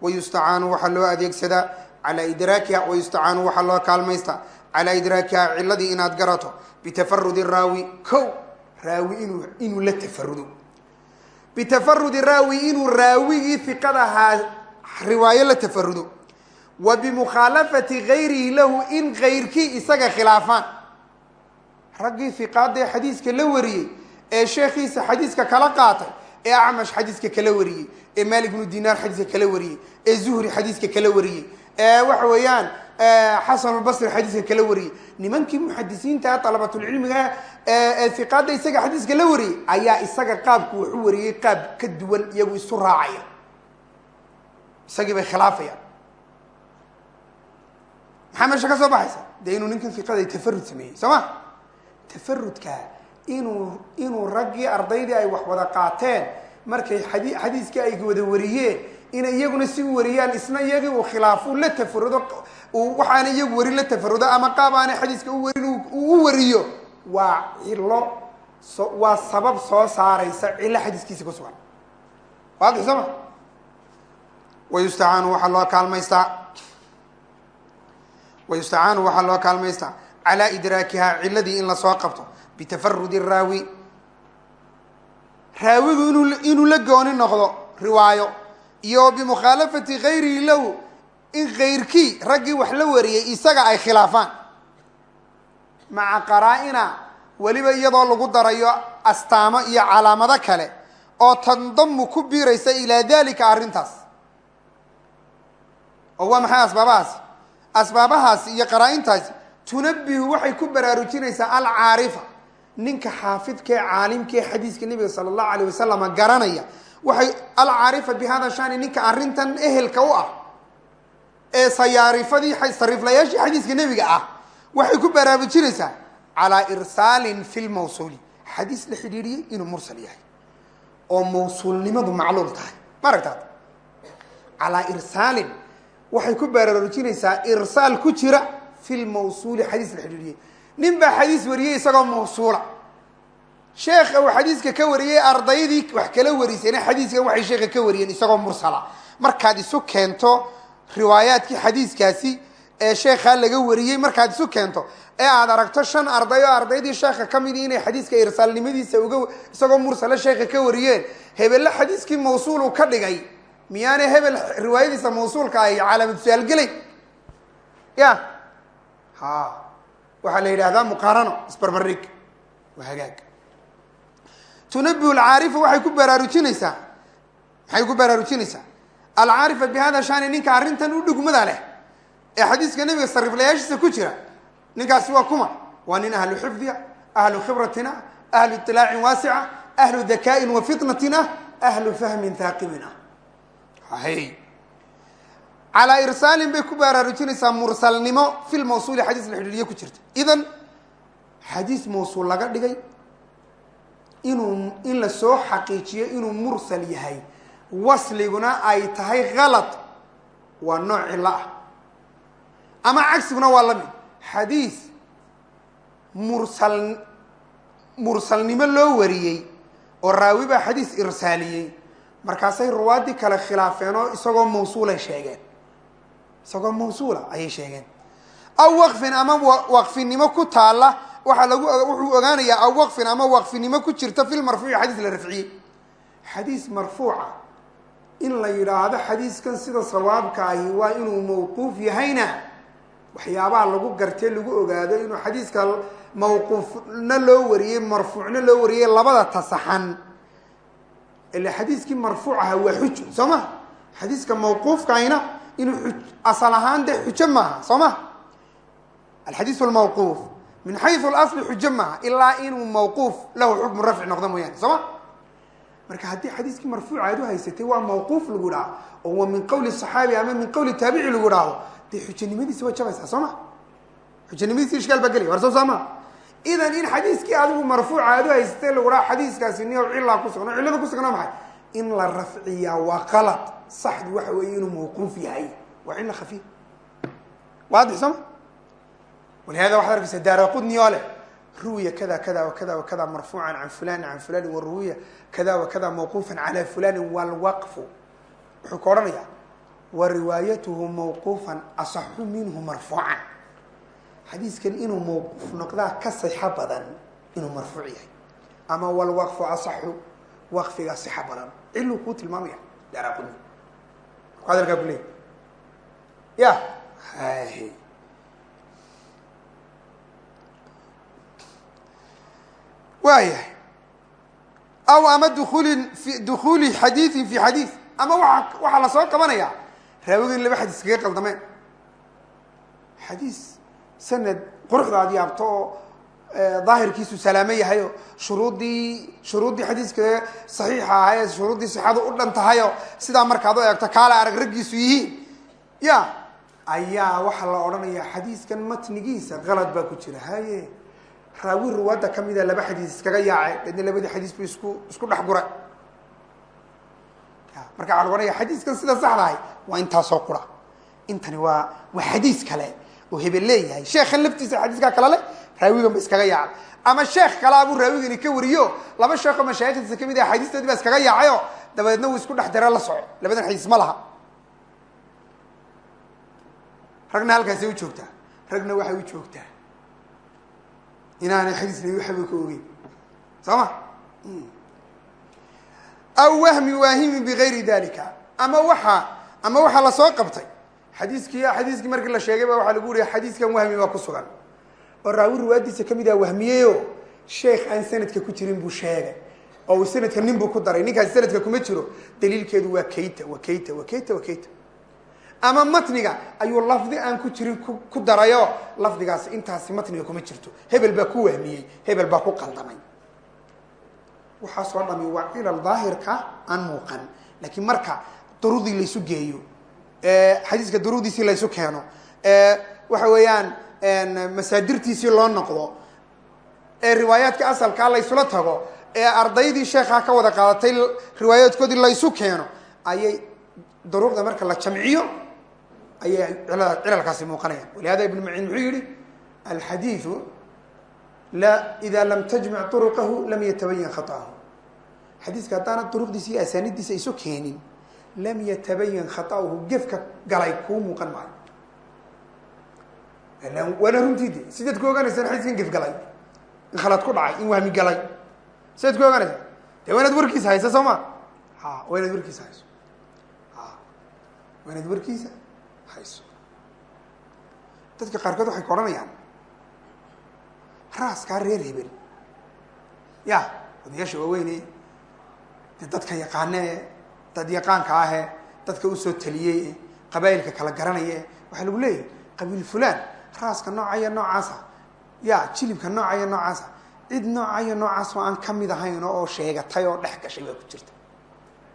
Wayustacaanu waxaa loo adeegsadaa calaa idraakiha wayustacaanu waxaa loo kaalmaysta calaa idraakiha ciladii inaad garato bitafarudi raawi ko raawi inuu inuu la tafarudo bitafarudi raawi inuu raawigii hiqadahaa riwaayo la tafarudo wa bimukhaalafati gayrihi lahu in kayrkii isaga khilaafaan raggii hiqaadee xadiiska la wariyey ee sheekhiisa xadiiska kala qaatay ee acmash xadiiska kala wariyey ee malik bnu dinaar xadiiska kala wariyey ee zuhri xadiiska kala wariyey ee waxa weeyaan xasanulbasri xadiiska kala wariyey. Nimankii muxadisiinta dalabatulcilmiga ee hiqaada isaga xadiiska la wariyey ayaa isaga qaabku wax u wariyey qaab ka duwan iyagu isu raacaya. Isagii bay khilaafayaan. Maxaa meesha ka soo baxaysa? Dee inuu ninkan fiqada tafarud sameeyey soo ma tafarudka inuu inuu raggii ardaydii ay wax wada qaateen markay xadi xadiiskii ay wada wariyeen inay iyaguna si wariyaan isna iyagii uu khilaafo la tafarudo waxaana iyagu warin la tafarudo ama qaab aanay xadiiska u warin u wariyo waa cilo waa sabab soo saaraysa cilo xadiiskiisa ku sugan. Waadix soo ma? Wayustacaanu waxaa loo kaalmaystaa wayustacaanu waxaa loo kaalmaystaa calaa idraakihaa ciladii in la soo qabto bitafarudi raawi raawigu inuu inuu la gooni noqdo riwaayo iyo bimukhaalafati gayrihi lahu in kayrkii raggii wax la wariyey isaga ay khilaafaan maca qaraa-ina weliba iyadoo lagu darayo astaamo iyo calaamado kale oo tandamu ku biiraysa ilaa dalika arrintaas oo waa maxay asbaabahaasi asbaabahaasi iyo qaraa-intaasi tunabihu waxay ku baraarujinaysaa alcaarifa ninka xaafidkaee caalimkaee xadiiska nebiga sala allahu alayh wasalama garanaya. Waxay alcaarifa bi hada shani ninka arrintan ehelka u ah ee sayaarifadii sariiflayaashii xadiiska nebiga ah waxay ku baraarujinaysaa calaa irsaalin fi lmawsuuli xadiis la xidhiidhiyey inuu mursal yahay oo mawsuulnimadu macluul tahay. Ma aragtaad calaa irsaalin waxay ku baraarujinaysaa irsaal ku jira fi lmawsuuli xadiis la xidhiidhiyey nin baa xadiis wariyey isagoo mawsuula sheekha uu xadiiska ka wariyey ardaydii wax kala warisayna xadiiskan waxay sheekha ka wariyeen isagoo mursala markaad isu keento riwaayaadkii xadiiskaasi ee sheekhaa laga wariyey markaad isu keento ee aad aragto shan arday oo ardaydii sheekha ka midii inay xadiiska irsaalnimadiisa uga isagoo mursale sheekha ka wariyeen hebelle xadiiskii mawsuulu ka dhigay miyaanay hebel riwaayadiisa mawsuulka ay calaamad ya ha. Waxaa la yidhahdaa muqaarano isbarbarig waa hagaag. Tunabihu alcaarifa waxay ku baraarujinaysaa maxay ku baraarujinaysaa? Alcaarifa bi hada ninka arrintan u dhugmada leh ee xadiiska nebiga sariiflayaashiisa ku jira ninkaasi waa kuma. Waa nin ahlu xifdiya ahlu khibratin ah ahlu iطilaacin waasica ahlu dakaain wa fitnatin ah ahlu fahmin haaqibin ah hay calaa irsaalin bay ku baraarujinaysaa mursalnimo fi lmawsuuli xadiis la xidhiidhiye ku jirta idan xadiis mawsuul laga dhigay inuu in la soo xaqiijiyo inuu mursal yahay wasliguna ay tahay kalad waa nooc cilo ah ama cagsiguna waa la mid xadiis mursal mursalnimo loo wariyey oo raawi baa xadiis irsaaliyey markaasay ruwaadii kale khilaafeen oo isagoo mawsuulay sheegeen isagoo mawsuula ayay sheegeen. Aw waqfin ama waqfinimo ku taalla waxaa lagu wuxuu ogaanayaa aw waqfin ama waqfinimo ku jirta fi lmarfuuci xadiis la rafciyey xadiis marfuuca in la yidhaahdo xadiiskan sida sawaabka ahi waa inuu mawquuf yahayna waxyaabaha lagu gartee lagu ogaado inuu xadiiska mawquufna loo wariyey marfuucna loo wariyey labada tasaxan. Ila xadiiskii marfuuc aha waa xujo soo ma? Xadiiska mawquufkaayna inuu asal ahaan de xujo maaha soo ma? Alxadiis lmawquuf min xayu lasli xujo maaha ilaa inuu mawquuf lahu xukmu rafci noqdo mooyaane soo ma? Marka haddii xadiiskii marfuuca aad u haysatay waa mawquuf lagu dhaho oo waa min qowli saxaabi ama min qowli taabici lagu dhahdo dee xujanimadiisi waa jabaysaa soo ma? Xujanimadiisi ishkaal baa gelaya war soo saama idan in xadiiskii adigu marfuuca aad u haysatay lagu dhaho xadiiskaasi niyow cilaa ku sugno cillada ku sugna maxay? In la rafciyaa waa qalad saxdu waxa weeye inuu mawquuf yahay. Waa cilla khafiif. Waadix soo ma? Walihada waxad arkaysa daara qudni oo leh ruwiya kada kada wakada wakada marfuucan can fulani can fulani waruwiya kada wakada mawquufan cala fulani walwaqfu wuxuu ka odhanaya wa riwaayatuhu mawquufan asaxu minhu marfuucan. Xadiiskan inuu mawquuf noqdaa ka sixo badan inuu marfuuc yahay. Ama walwaqfu asaxu waqfiga sixa badan. Ciluu kuu tilmaamaya daara qudni hadalkaa kuleey ya. Waayahay aw ama duuulin fi dukuuli xadiiin fi xadiis ama waa waxaa la soo qabanaya raawiga in laba xadiis kaga qaldameen xadiis sanad quruxda ad yaabto oo daahirkiisu salaamo yahayo shuruuddii shuruuddii xadiiska saxiixa ahaye shuruuddii sixadu u dhan tahayo sidaa markaad u eegto kaale arag raggiisu yihiin ya ayaa waxaa la odhanaya xadiiskan matnigiisa qalad baa ku jira. Haye raawi ruwaadda ka mida laba xadiis iskaga yaacay deedna labadii xadiis bu isku isku dhex guray. Marka waxaa lagu ohanaya xadiiskan sida saxdahay waa intaasoo qura. Intani waa waa xadiis kale oo hebel leeyahay. Sheekhan laftiisa xadiiskaa kale raawigan ba iskaga yaacay. Ama sheekh kalaabuu raawigani ka wariyo laba sheekoo mashaayikhdiisa ka mid ah xadiistoodii baa iskaga yaacayo dabadeedna uu isku dhex dare la soco. Labadan xadiis ma laha. Ragna halkaasay u joogtaa ragna waxay u joogtaa inaanay xadiisna waxba ka ogeyn. Soo ma aw wahmi waahimin bigayri dalika ama waxa ama waxaa la soo qabtay. Xadiiskii xadiiskii markii la sheegay ba waxaa lagu uriya xadiiskan wahmi baa ku sugan oo raawi riwaayadiisa ka mid ah wahmiyeyo sheekh aan sanadka ku jirin buu sheegay. Oo uu sanadka nin buu ku daray ninkaasi sanadka kuma jiro. Daliilkeedu waa kayta wa kayta wa kayta wa kayta. Ama matniga ayuu lafdi aan ku jirin ku darayo. Lafdigaasi intaasi matniga kuma jirto. Hebel baa ku wahmiyey hebel baa ku qaldamay. Waxaasoo dhami waa cilal daahirka aan muuqan laakiin marka duruudii laysu geeyo xadiiska duruudiisii laysu keeno waxa weeyaan masaadirtiisii loo noqdo ee riwaayaadka asalkaa laysula tago ee ardaydii sheekhaa ka wada qaadatay riwaayaadkoodii laysu keeno ayay duruuqda marka la jamciyo ayay cilalkaasi muuqanayaan. Walihada ibnu maciin muxuu yihi alxadiidu la ida lam tajmac turuqahu lam yatabayan khaطahu xadiiska haddaana duruqdiisa iyo isu keenin lam yatabayan khaطahu gefka galay kuu muuqan maayo waana runtii de sidaad ku ogaanaysaan xadiiskan gef galay in khalad ku dhacay in wahmi galay sidaad ku ogaanaysaa de waa warkiisa haysa soo ma? Ha waa inaad warkiisa hayso. Waa inaad warkiisa hayso. Dadka qaarkood waxay ka odhanayaan raaskaa reer hebel. Ya odayaasha waaweyne de dadka yaqaanee dad yaqaanka ahe dadka u soo taliyey qabaa'ilka kala garanaye waxaa lagu leeyahy qabiil fulan raaska noocaya noocaasa ya jilibka noocaya noocaasa cid noocaya noocaas oo aan ka mid ahayn oo sheegatay oo dhex gashay baa ku jirta.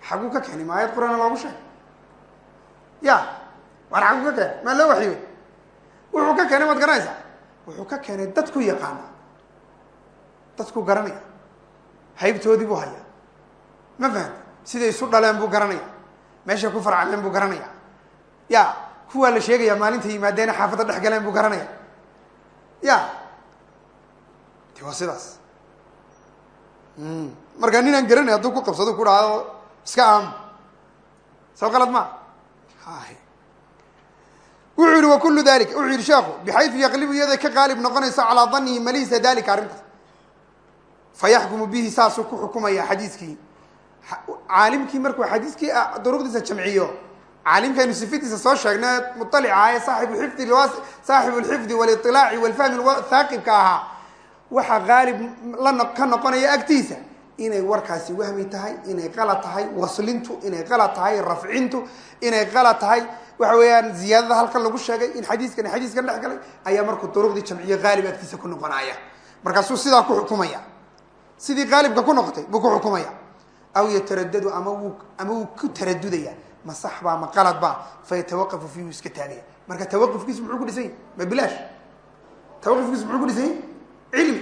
Xaguu ka keenay ma ayad qur'aan loogu sheegay. Ya waar xaguu ka keenay maa loo waxyooy wuxuu ka keenay maad garanaysaa? Wuxuu ka keenay dadku yaqaana dadku garanaya. Haybtoodii buu hayaa. Ma fahamta siday isu dhaleen buu garanaya. Meeshay ku farcameen buu garanaya. Ya kuwaa la sheegaya maalinta yimaadeena xaafadda dhex galeen buu garanaya. Ya. Waa sidaas. Markaa ninaan garanay hadduu ku qabsado ku dhahdo iska aamo soo qalad ma. Wuxuu yihi wakulu dalika wuxuu yihi sheekhu bixayu yaqlibu iyaday ka qaalib noqonayso calaa danihi maliisa dalika arrintaas. Fayaxkumu bihi saasuu ku xukumaya xadiiskii. Caalimkii markuu xadiiskii duruqdiisa jamciyo caalimkaynu sifadiisa soo sheegnay mualica ee saaxibu xifdi saaxibu lxifdi waliilaaci walfahmi haaqibka ahaa. Waxaa qaalib ka noqonaya agtiisa inay warkaasi wahmi tahay inay qalad tahay waslintu inay qalad tahay rafcintu inay qalad tahay. Waxa weeyaan ziyaadada halkan lagu sheegay in xadiiskani xadiiskan dhex galay ayaa markuu duruqdii jamciyo qaalib agtiisa ku noqonaya. Markaasuu sidaa ku xukumaya. Sidii qaalibka ku noqotay buu ku xukumaya. Aw yataradadu ama wuu ama wuu ku taradudaya ma sax baa ma qalad baa fayatawaqafu fiihu iska taagaya marka tawaqufkiisu muxuu ku dhisan yahy ma bilaash? Tawaqufkiisu muxuu ku dhisan yahy cilmi.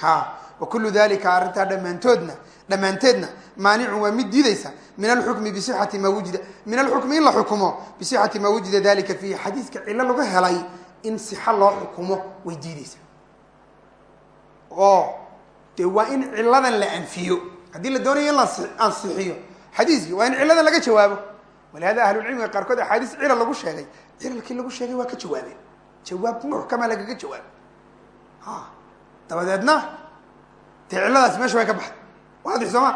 Ha. Wa kullu dalika arrintaa dhammaantoodna dhammaanteedna maanicun waa mid diideysa min alxukmi bisixati ma wujida. Min alxukmi in la xukumo bisixati ma wujida dalika fiihi. Xadiiska cilo lagu helay in sixa loo xukumo way diideysa oo. Dee waa in ciladan la anfiyo. Haddii la doonayo in la ansixiyo xadiiskii waa in ciladan laga jawaabo walihada ahlulcilmiga qaarkood axaadiis cilal lagu sheegay. Cilalkii lagu sheegay waa ka jawaabeen jawaab muxkama lagaga jawaabay ha dabadeedna dee ciladaasi meesha way ka baxday. Waadix sooma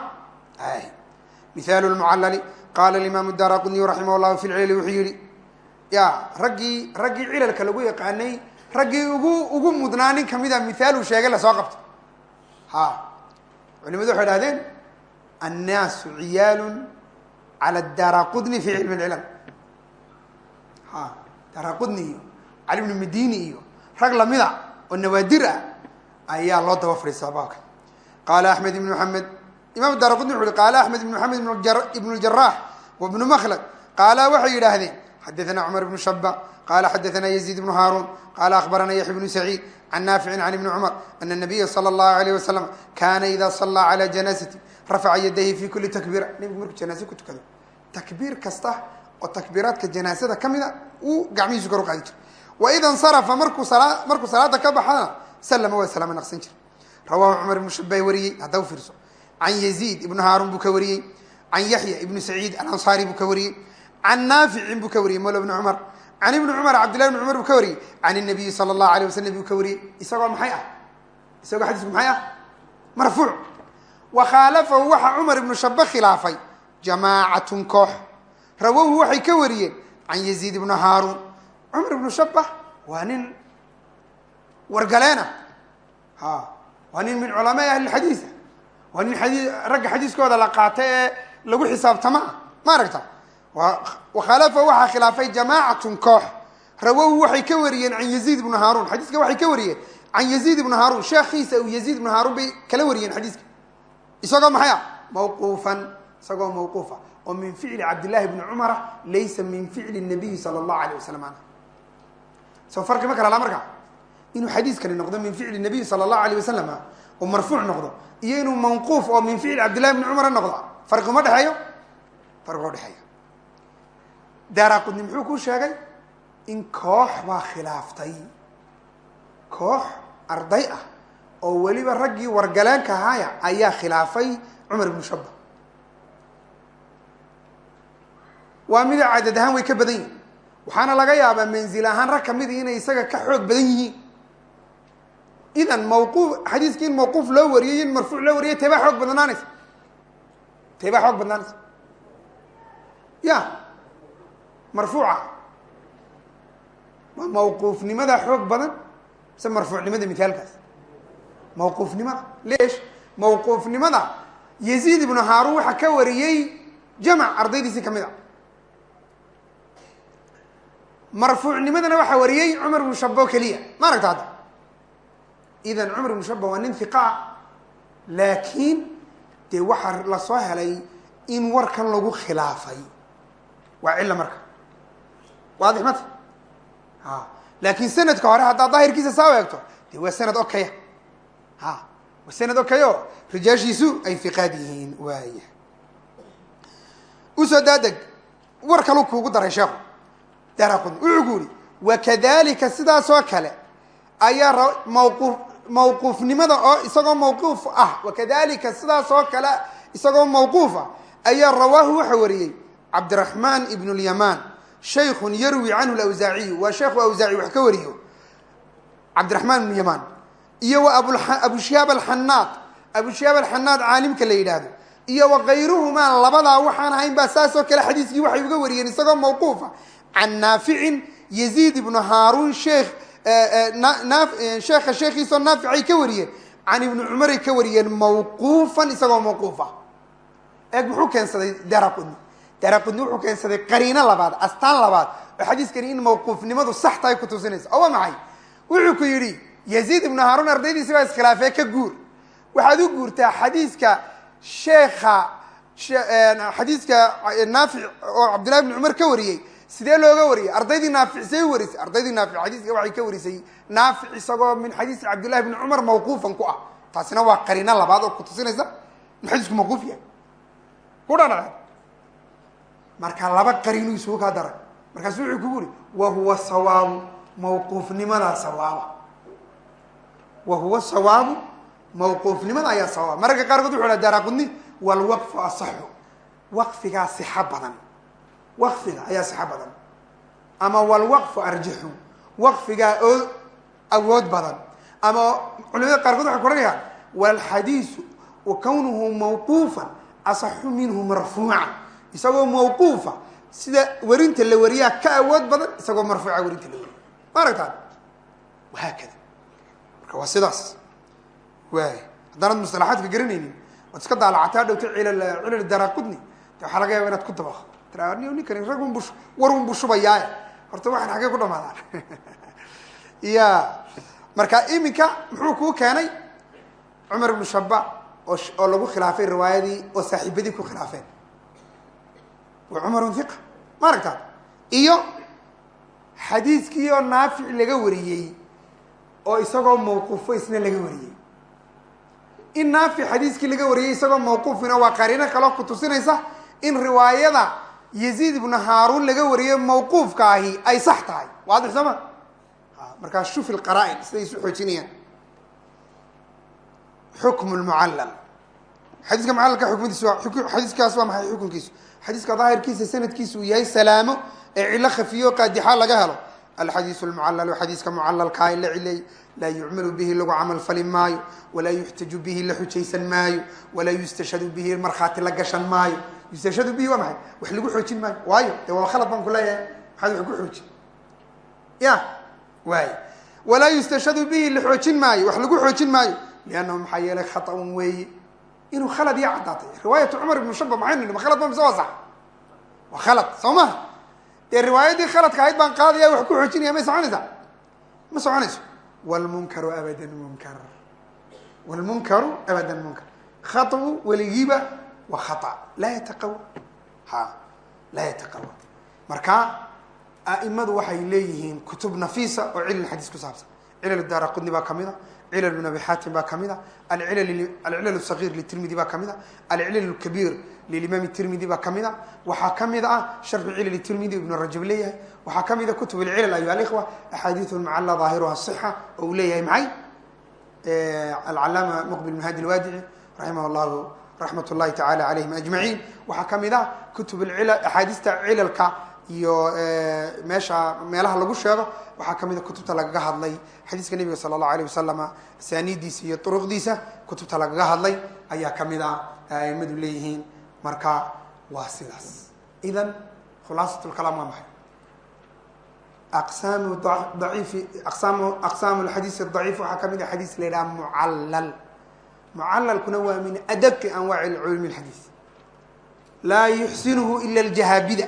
ay. Mihaalu lmucallali qaala imaamu dara qudniyu raximah llahu fi lcilali wuxuu yihi ya raggii raggii cilalka lagu yaqaanay raggii ugu ugu mudnaa nin kamida mihaaluu sheegay la soo qabto ha. Culimadu waxay dhahdeen annaasu ciyaalu cala dara qudni fi cilmi lcilal ha dara qudni iyo cali bnu madini iyo rag lamida oo nawaadir ah ayaa loo daba fadhiistaa baabka qaala axmed ibn maxamed imam dara qudni wuxu uhi qaala axmed ibn maxamed ibn ljarax wa bnu makhlad qaala waxay yidhaahdeen xadaثna cumar ibnu shaba qala xadaثna yaziid ibnu haarun qala akhbarana yaxya bnu saciid can naaficin can ibni cumar ana nabiya salى اllahu alayh wasalam kana ida salaa calى janaasati rafaca yadayhi fi kuli takbiira nebigu markuu janaase ku tukado takbiir kasta oo takbiiraadka janaasada ka mida uu gacmihiisu kor u qaadi jira waida insarafa markuu markuu salaada ka baxana salama waa salaama naqsan jira rawahu cumar ibnu shaba wariyey hadda fiirso can yaziid ibnu haarun buu ka wariyey. Can yaxya ibnu saciid alansaari buu ka wariyey. Can naaficin buu ka wariyey molo ibni cumar. Can ibni cumar cabdillahi ibni cumar buu ka wariyey. Can inabiyi sala allahu alayh wasalam buu ka wariyey. Isagoo maxay ah? Isagoo xadiisku maxay ah? Marfuuc. Wa khaalafahu waxaa cumar ibnu shaba khilaafay jamaacatun koox. Rawohu waxay ka wariyeen can yaziid ibnu haaruun. Cumar ibnu shaba waa nin wargaleena. Ha waa nin min culamaai ahlilxadiisa waa nin xadii ragga xadiiskooda la qaata ee lagu xisaabtama. Ah ma aragta? Wakhalafa waxaa khilaafay jamaacatun koox. Rawow waxay ka wariyeen can yaziid ibnu haaruun. Xadiiska waxay ka wariyeen can yaziid ibnu haaruun. Sheekhiisa uu yaziid ibnu haaruun bay kala wariyeen xadiiska. Isagoo maxay ah? Mawquufan isagoo mawquufa. oo min ficli cabdillahi bni cumara laysa min ficli nabiyi sala allahu alayh wasalam ana soo farqi ma kala laa inuu xadiiskani noqdo min ficli nabiy sala allahu alayh wasalam oo marfuuc noqdo. Iyo inuu manquuf oo min ficli cabdillahi bni cumara noqdo. Farqi uma dhexeeyo? Farqi uma dhexeeyo. Daaraqudni muxuu kuu sheegay? In koox baa khilaaftay. Koox arday ah oo weliba raggii wargaleenka ahaaya ayaa khilaafay cumar ibnu shaba waa mida cadad ahaan way ka badan yihiin waxaana laga yaabaa manzil ahaan rag kamidi inay isaga ka xoog badan yihiin. Idan mawquuf xadiiskii in mawquuf loo wariyay in marfuuc loo wariyay teebaa xoog badnaanaysa teebaa xoog badnaanaysa ya marfuuca. Ma mawquufnimada xoog badan mise marfuucnimada mithaalkaas mawquufnimada leesh mawquufnimada. Yaziid ibnu haaruun waxaa ka wariyey jamac ardaydiisii ka mid a marfuucnimadana waxaa wariyey cumar ibnu shaba oo keliya. Ma aragta hadda? Idan cumar ibnu shaba waa nin hiqaa laakiin dee waxaa la soo helay in warkan lagu khilaafay. Waa cilla marka. Waadix mata a laakiin sanadka hore haddaad daahirkiisa saa eegto dee waa sanad okaya. Ha. Waa sanad okayo. Rijaashiisu ay fiqaad yihiin waaya u soo daadeg war kalu kuugu daray sheekhu daraqun wuxuu ku yihi sidaasoo kale ayaa mawquuf mawquufnimada oo isagoo mawquuf ah. Wakadalika sidaasoo kale isagoo mawquuf ah ayaa rawaahu waxa wariyey cabdiraxmaan ibn lyamaan shaykun yarwi canhu lawsaaciyu waa sheekhu awsaaci wax ka wariyo cabdiraxmaan ibnu yamaan. Iyo wa abushihaab alxanaad abushihaab alxanaad caalimka la yidhaahdo. Iyo wa kayruhumaa labadaa waxaan ahayn baa saasoo kale xadiiskii waxay uga wariyeen isagoo mawquufa can naaficin yaziid ibnu haaruun sheekh sheekha sheekhiisoo naaficay ka wariyeen can ibni cumaray ka wariyeen mawquufan isagoo mawquufa eeg muxuu keensaday daraqudni daraqudni wuxuu keensaday qariino labaad astaan labaad oo xadiiskani in mawquufnimadu sax tahay kutusinaysa oo waa maxay wuxuu ku yidhi yaziid ibnu haaruun ardaydiisi baa iskhilaafee ka guur waxaad u guurtaa xadiiska sheekha xadiiska naafic oo cabdillahi bni cumar ka wariyey sidee looga wariyay? Ardaydii naafic see warisay. Ardaydii naafic xadiiska waxay ka warisay. Naafic isagoo min xadiisi cabdillahi bni cumar mawquufan ku ah. Taasina waa qariino labaad oo kutusinaysa in xadiisku mawquuf yahay. Ku dhadhace marka laba qariinuu isugu kaa daray markaasu wuxuu kugu uri wa huwa sawaabu mawquufnimadaa sawaaba. Wa huwa sawaabu mawquufnimada ayaa sawaaba. Mararka qaarkood wuxu ha daaraqudni walwaqfu asaxu. Waqfigaa sixa badan waqfiga ayaa sixa badan ama walwaqfu arjaxu. Waqfigaa oo awood badan. Ama culimada qaarkood waxay kuranayaan walxadiisu wa kawnuhu mawquufan asaxu minhu marfuuca isagoo mawquufa sida werinta la wariyaa ka awood badan isagoo marfuuca werinta la wariya ma aragtaan? Wahaakada. Marka waa sidaas. Waay haddaanad musalaxaadka garanaynin waad iska daalacataa dhowta cilal cilal daraqudni waxaa laga yaaba inaad ku dabaqo ninkani rag un bu war un bu shubayaaye horta waxaan xaggey ku dhamaadaan ya marka iminka muxuu kuu keenay cumar ibnu shaba oo lagu khilaafay riwaayadii oo saaxiibadii ku khilaafeen. Wa cumarun hiqa ma aragtaa iyo xadiiskii oo naafic laga wariyey oo isagoo mawquufo isna laga wariyey. In naafic xadiiskii laga wariyey isagoo mawquufina waa qariino kaloo kutusinaysa in riwaayada yaziid ibnu haaruun laga wariyey mawquufka ahi ay sax tahay. Waadix soo ma? Markaa shufi lqaraa-in siday isu xoojinayaan. Xukmu lmucallal xadiiska mucalalka xukmadiisu waa xadiiskaas waa maxay xukunkiisu? Xadiiska daahirkiisa sanadkiisa uu yahay salaamo ee cilo khafiyo qaadixa laga helo. Alxadiisu lmucallalu xadiiska mucalalkaa la cileey laa yucmalu bihi lagu camal fali maayo walaa yuxtaju bihi la xujaysan maayo walaa yustashhadu bihi markhaati la gashan maayo usashadu bihi waa maay wax lagu xoojin maayo waayo de waa khalad baan kuleeyahay maxaad wa ku oojin ya waay. Walaa yustashhadu bihi la xoojin maayo wax lagu xoojin maayo. Liannahu maxaa yeelay khaطan weeye. Inuu khalad iya caddaatay. Riwaayatu cumar ibn shaba maxaynu nhi ma khalad ba mise waa sax waa khalad soo maha dee riwaayaddii khaladka ahayd baan qaadaya wax ku xoojinaya may soconaysaa ma soconayso. Wlmunkaru abadan munkar. Wlmunkaru abadan munkar. Khaطu weligiiba waa khaa laa yataqawa ha laa yataqawa marka a'imadu waxay leeyihiin kutub nafiisa oo cilal xadiis ku saabsan. Cilal daara qudni baa ka mid a cilal bn abi xaatim baa ka mid a alcilal sagiir litirmidi baa ka mid a alcilal kabiir lilimaam tirmidi baa ka mid a waxaa ka mid ah sharxu cilal tirmidi ibn rajab leeyahay. Waxaa ka mid a kutub alcilal ayuha alikhwa axaadiiu macala daahiruha sixa oo uu leeyahay maxay? Alcalaama muqbil bn hadi lwaadici raximah llahu raxmat llahi tacala calayhim ajmaciin waxaa ka mid ah kutub axaadiista cilalka iyo meesha meelaha lagu sheego. Waxaa ka mid a kutubta lagaga hadlay xadiiska nebiga sala allahu alayh wasalama asaaniidiisa iyo duruqdiisa kutubta lagaga hadlay ayaa ka mid ah aimadu leeyihiin. Marka waa sidaas. Idan khulaasat lkalaam waa maxay? Aqsaamu aqsaamu aqsaamu lxadiis daciif waxaa ka mid a xadiis la yidhaha mucallal mucalalkuna waa min adabki anwaaci culumi lxadiis laa yuxsinuhu ila aljahaabida.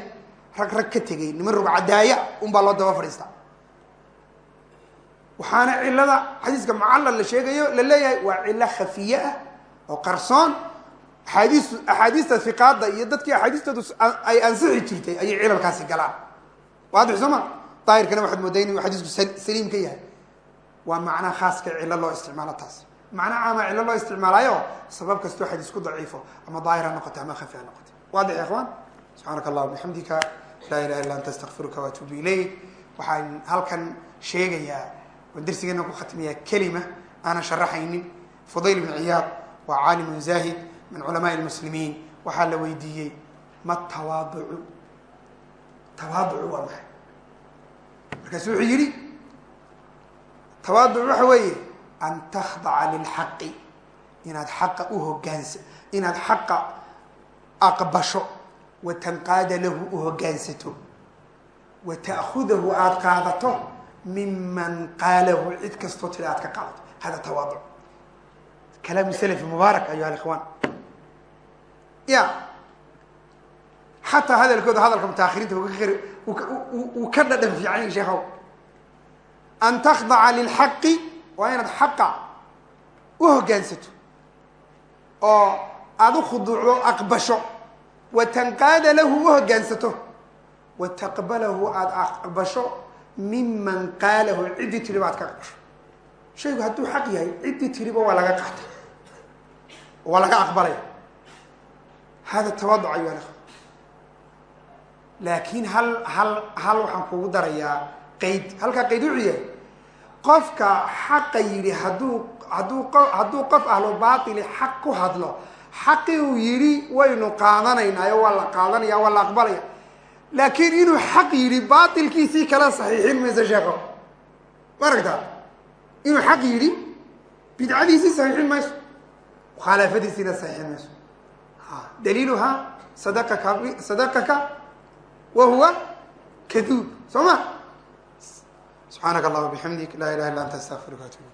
Rag rag ka tegay niman rugcadaaya un baa loo daba fadhiistaa waxaana cilada xadiiska mucallal la sheegayo la leeyahay waa cilo khafiye ah oo qarsoon. Axaadiis axaadiista fiqaada iyo dadkii axaadiistoodu ay ansixi jirtay ayay cilalkaasi galaan. Waadix soo ma daahirkana waxaad moodaa inuu xadiisku saliim ka yahay. Waa macnaa khaaska cilo loo isticmaalo taas macna caama cilo loo isticmaalaayo sabab kastoo xadiis ku daciifo ama daahir ha noqoto ama khafi ha noqoto. Waadix ikhwaan subxaanaka allah bixamdika laa ilaha illa anta astaqfiruka waatuubu ilayk. Waxaan halkan sheegayaa waan darsigeena ku khatmiyaa kelima aanan sharaxaynin fudayl ibn ciyaad waa caalimun zaahid min culamaai lmuslimiin waxaa la weydiiyey ma tawaaducu? Tawaaducu waa maxay? Markaasu wuxuu yidhi tawaaduc waxa weeye an takhdaca lilxaqi inaad xaqa u hogaansa inaad xaqa aqbasho wa tanqaada lahu u hogaansato wa ta'khudahu aada qaadato miman qaalahu cid kastoo tila aad ka qaadato hada tawaaduc kalaamu salafi mubaarak ayuha alikhwaan ya xataa hadalkooda hadalka mutaahiriinta uu ka dhadhan fiican sheekhow an takhdaca lilxaqi waa inaad xaqa u hogaansato oo aada u khuduucdo aqbasho. Wa tanqaada lahu u hogaansato wa taqbalahu aada aqbasho. Miman qaalahu ciddii tiriba aad ka aqbasho. Shaygu hadduu xaq yahay ciddii tiriba waa laga qaatay. Waa laga aqbalaya hada tawaaduc ayuha alikhwa laakiin hal hal hal waxaan kugu darayaa qayd halkaa qayd yahay qofka xaqa yidhi hadduu hadduu hadduu qof ahlu baatili xaq ku hadlo xaqii uu yidhi waynu qaadanaynaayo waa la qaadanaya waa la aqbalaya. Laakiin inuu xaq yidhi baatilkiisii kala saxiixin mayso sheeko ma aragtaa inuu xaq yidhi bidcadiisii saxiixin mayso? Mukhaalafadiisiina saxiixin mayso. Daliiluhaa sadaqaka sadaqaka wa huwa kaduub soo ma subxaanaka allahuma bixamdik laa ilaha illa anta astaqfiruka atub